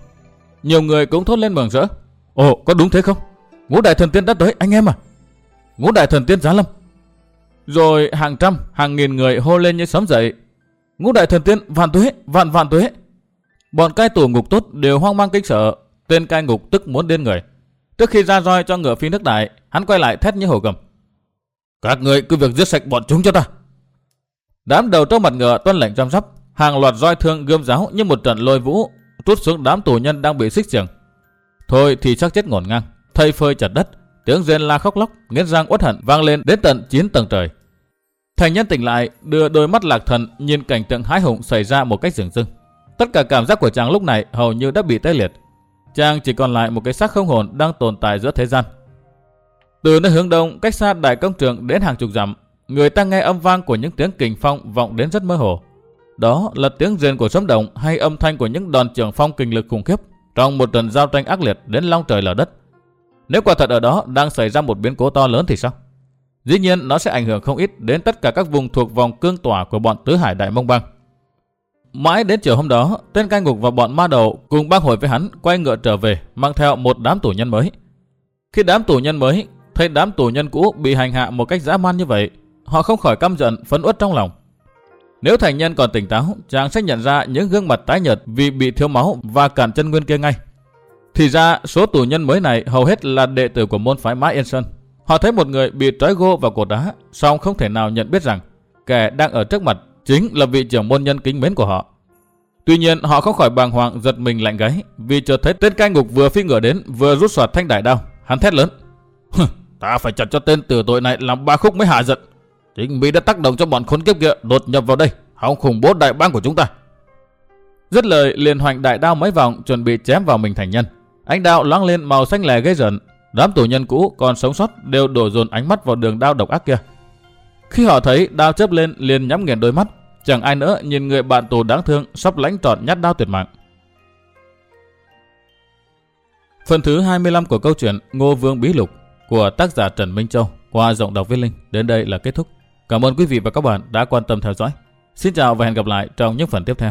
Nhiều người cũng thốt lên mừng rỡ. Ồ, có đúng thế không? Ngũ đại thần tiên đã tới, anh em à? Ngũ đại thần tiên giá lâm. Rồi hàng trăm, hàng nghìn người hô lên như sấm dậy. Ngũ đại thần tiên vạn tuế, vạn vạn tuế. Bọn cai tù ngục tốt đều hoang mang kinh sợ. Tên cai ngục tức muốn điên người. Trước khi ra roi cho ngựa phi nước đại, hắn quay lại thét như hổ gầm. Các người cứ việc giết sạch bọn chúng cho ta. Đám đầu trâu mặt ngựa tuân lệnh chăm sóc, hàng loạt roi thương gươm giáo như một trận lôi vũ trút xuống đám tù nhân đang bị xích xiềng. Thôi thì chắc chết ngổn ngang, thây phơi chặt đất, tiếng rên la khóc lóc, nghiến răng uất hận vang lên đến tận chín tầng trời. Thành nhân tỉnh lại, đưa đôi mắt lạc thần nhìn cảnh tượng hái hùng xảy ra một cách rừng rưng. Tất cả cảm giác của chàng lúc này hầu như đã bị tê liệt. Chàng chỉ còn lại một cái xác không hồn đang tồn tại giữa thế gian. Từ nơi hướng đông, cách xa đại công trường đến hàng chục dặm, người ta nghe âm vang của những tiếng kình phong vọng đến rất mơ hồ. Đó là tiếng rền của sấm động hay âm thanh của những đòn trường phong kinh lực khủng khiếp trong một trận giao tranh ác liệt đến long trời lở đất. Nếu quả thật ở đó đang xảy ra một biến cố to lớn thì sao? Dĩ nhiên nó sẽ ảnh hưởng không ít đến tất cả các vùng thuộc vòng cương tỏa của bọn tứ hải đại mông băng. Mãi đến chiều hôm đó, tên cai ngục và bọn ma đầu cùng bác hội với hắn quay ngựa trở về, mang theo một đám tù nhân mới. Khi đám tù nhân mới thấy đám tù nhân cũ bị hành hạ một cách dã man như vậy, họ không khỏi căm giận, phấn uất trong lòng. Nếu thành nhân còn tỉnh táo, chàng sẽ nhận ra những gương mặt tái nhợt vì bị thiếu máu và cản chân nguyên kia ngay. Thì ra, số tù nhân mới này hầu hết là đệ tử của môn phái Mã Yên Sơn. Họ thấy một người bị trói gô vào cột đá, song không thể nào nhận biết rằng kẻ đang ở trước mặt chính là vị trưởng môn nhân kính mến của họ. Tuy nhiên họ không khỏi bàng hoàng giật mình lạnh gáy vì chợt thấy tên cai ngục vừa phi ngựa đến vừa rút soạt thanh đại đao. Hắn thét lớn. Ta phải chặt cho tên tử tội này làm ba khúc mới hạ giận. Chính Mỹ đã tác động cho bọn khốn kiếp kia đột nhập vào đây, hòng khủng bố đại bang của chúng ta. Dứt lời liền hoành đại đao mấy vòng chuẩn bị chém vào mình thành nhân. Ánh đao loáng lên màu xanh lè gây rợn. Đám tù nhân cũ còn sống sót đều đổ dồn ánh mắt vào đường đao độc ác kia. Khi họ thấy đao chớp lên liền nhắm nghiền đôi mắt, chẳng ai nữa nhìn người bạn tù đáng thương sắp lãnh trọn nhát đao tuyệt mạng. Phần thứ 25 của câu chuyện Ngô Vương Bí Lục của tác giả Trần Minh Châu qua giọng đọc viết linh đến đây là kết thúc. Cảm ơn quý vị và các bạn đã quan tâm theo dõi. Xin chào và hẹn gặp lại trong những phần tiếp theo.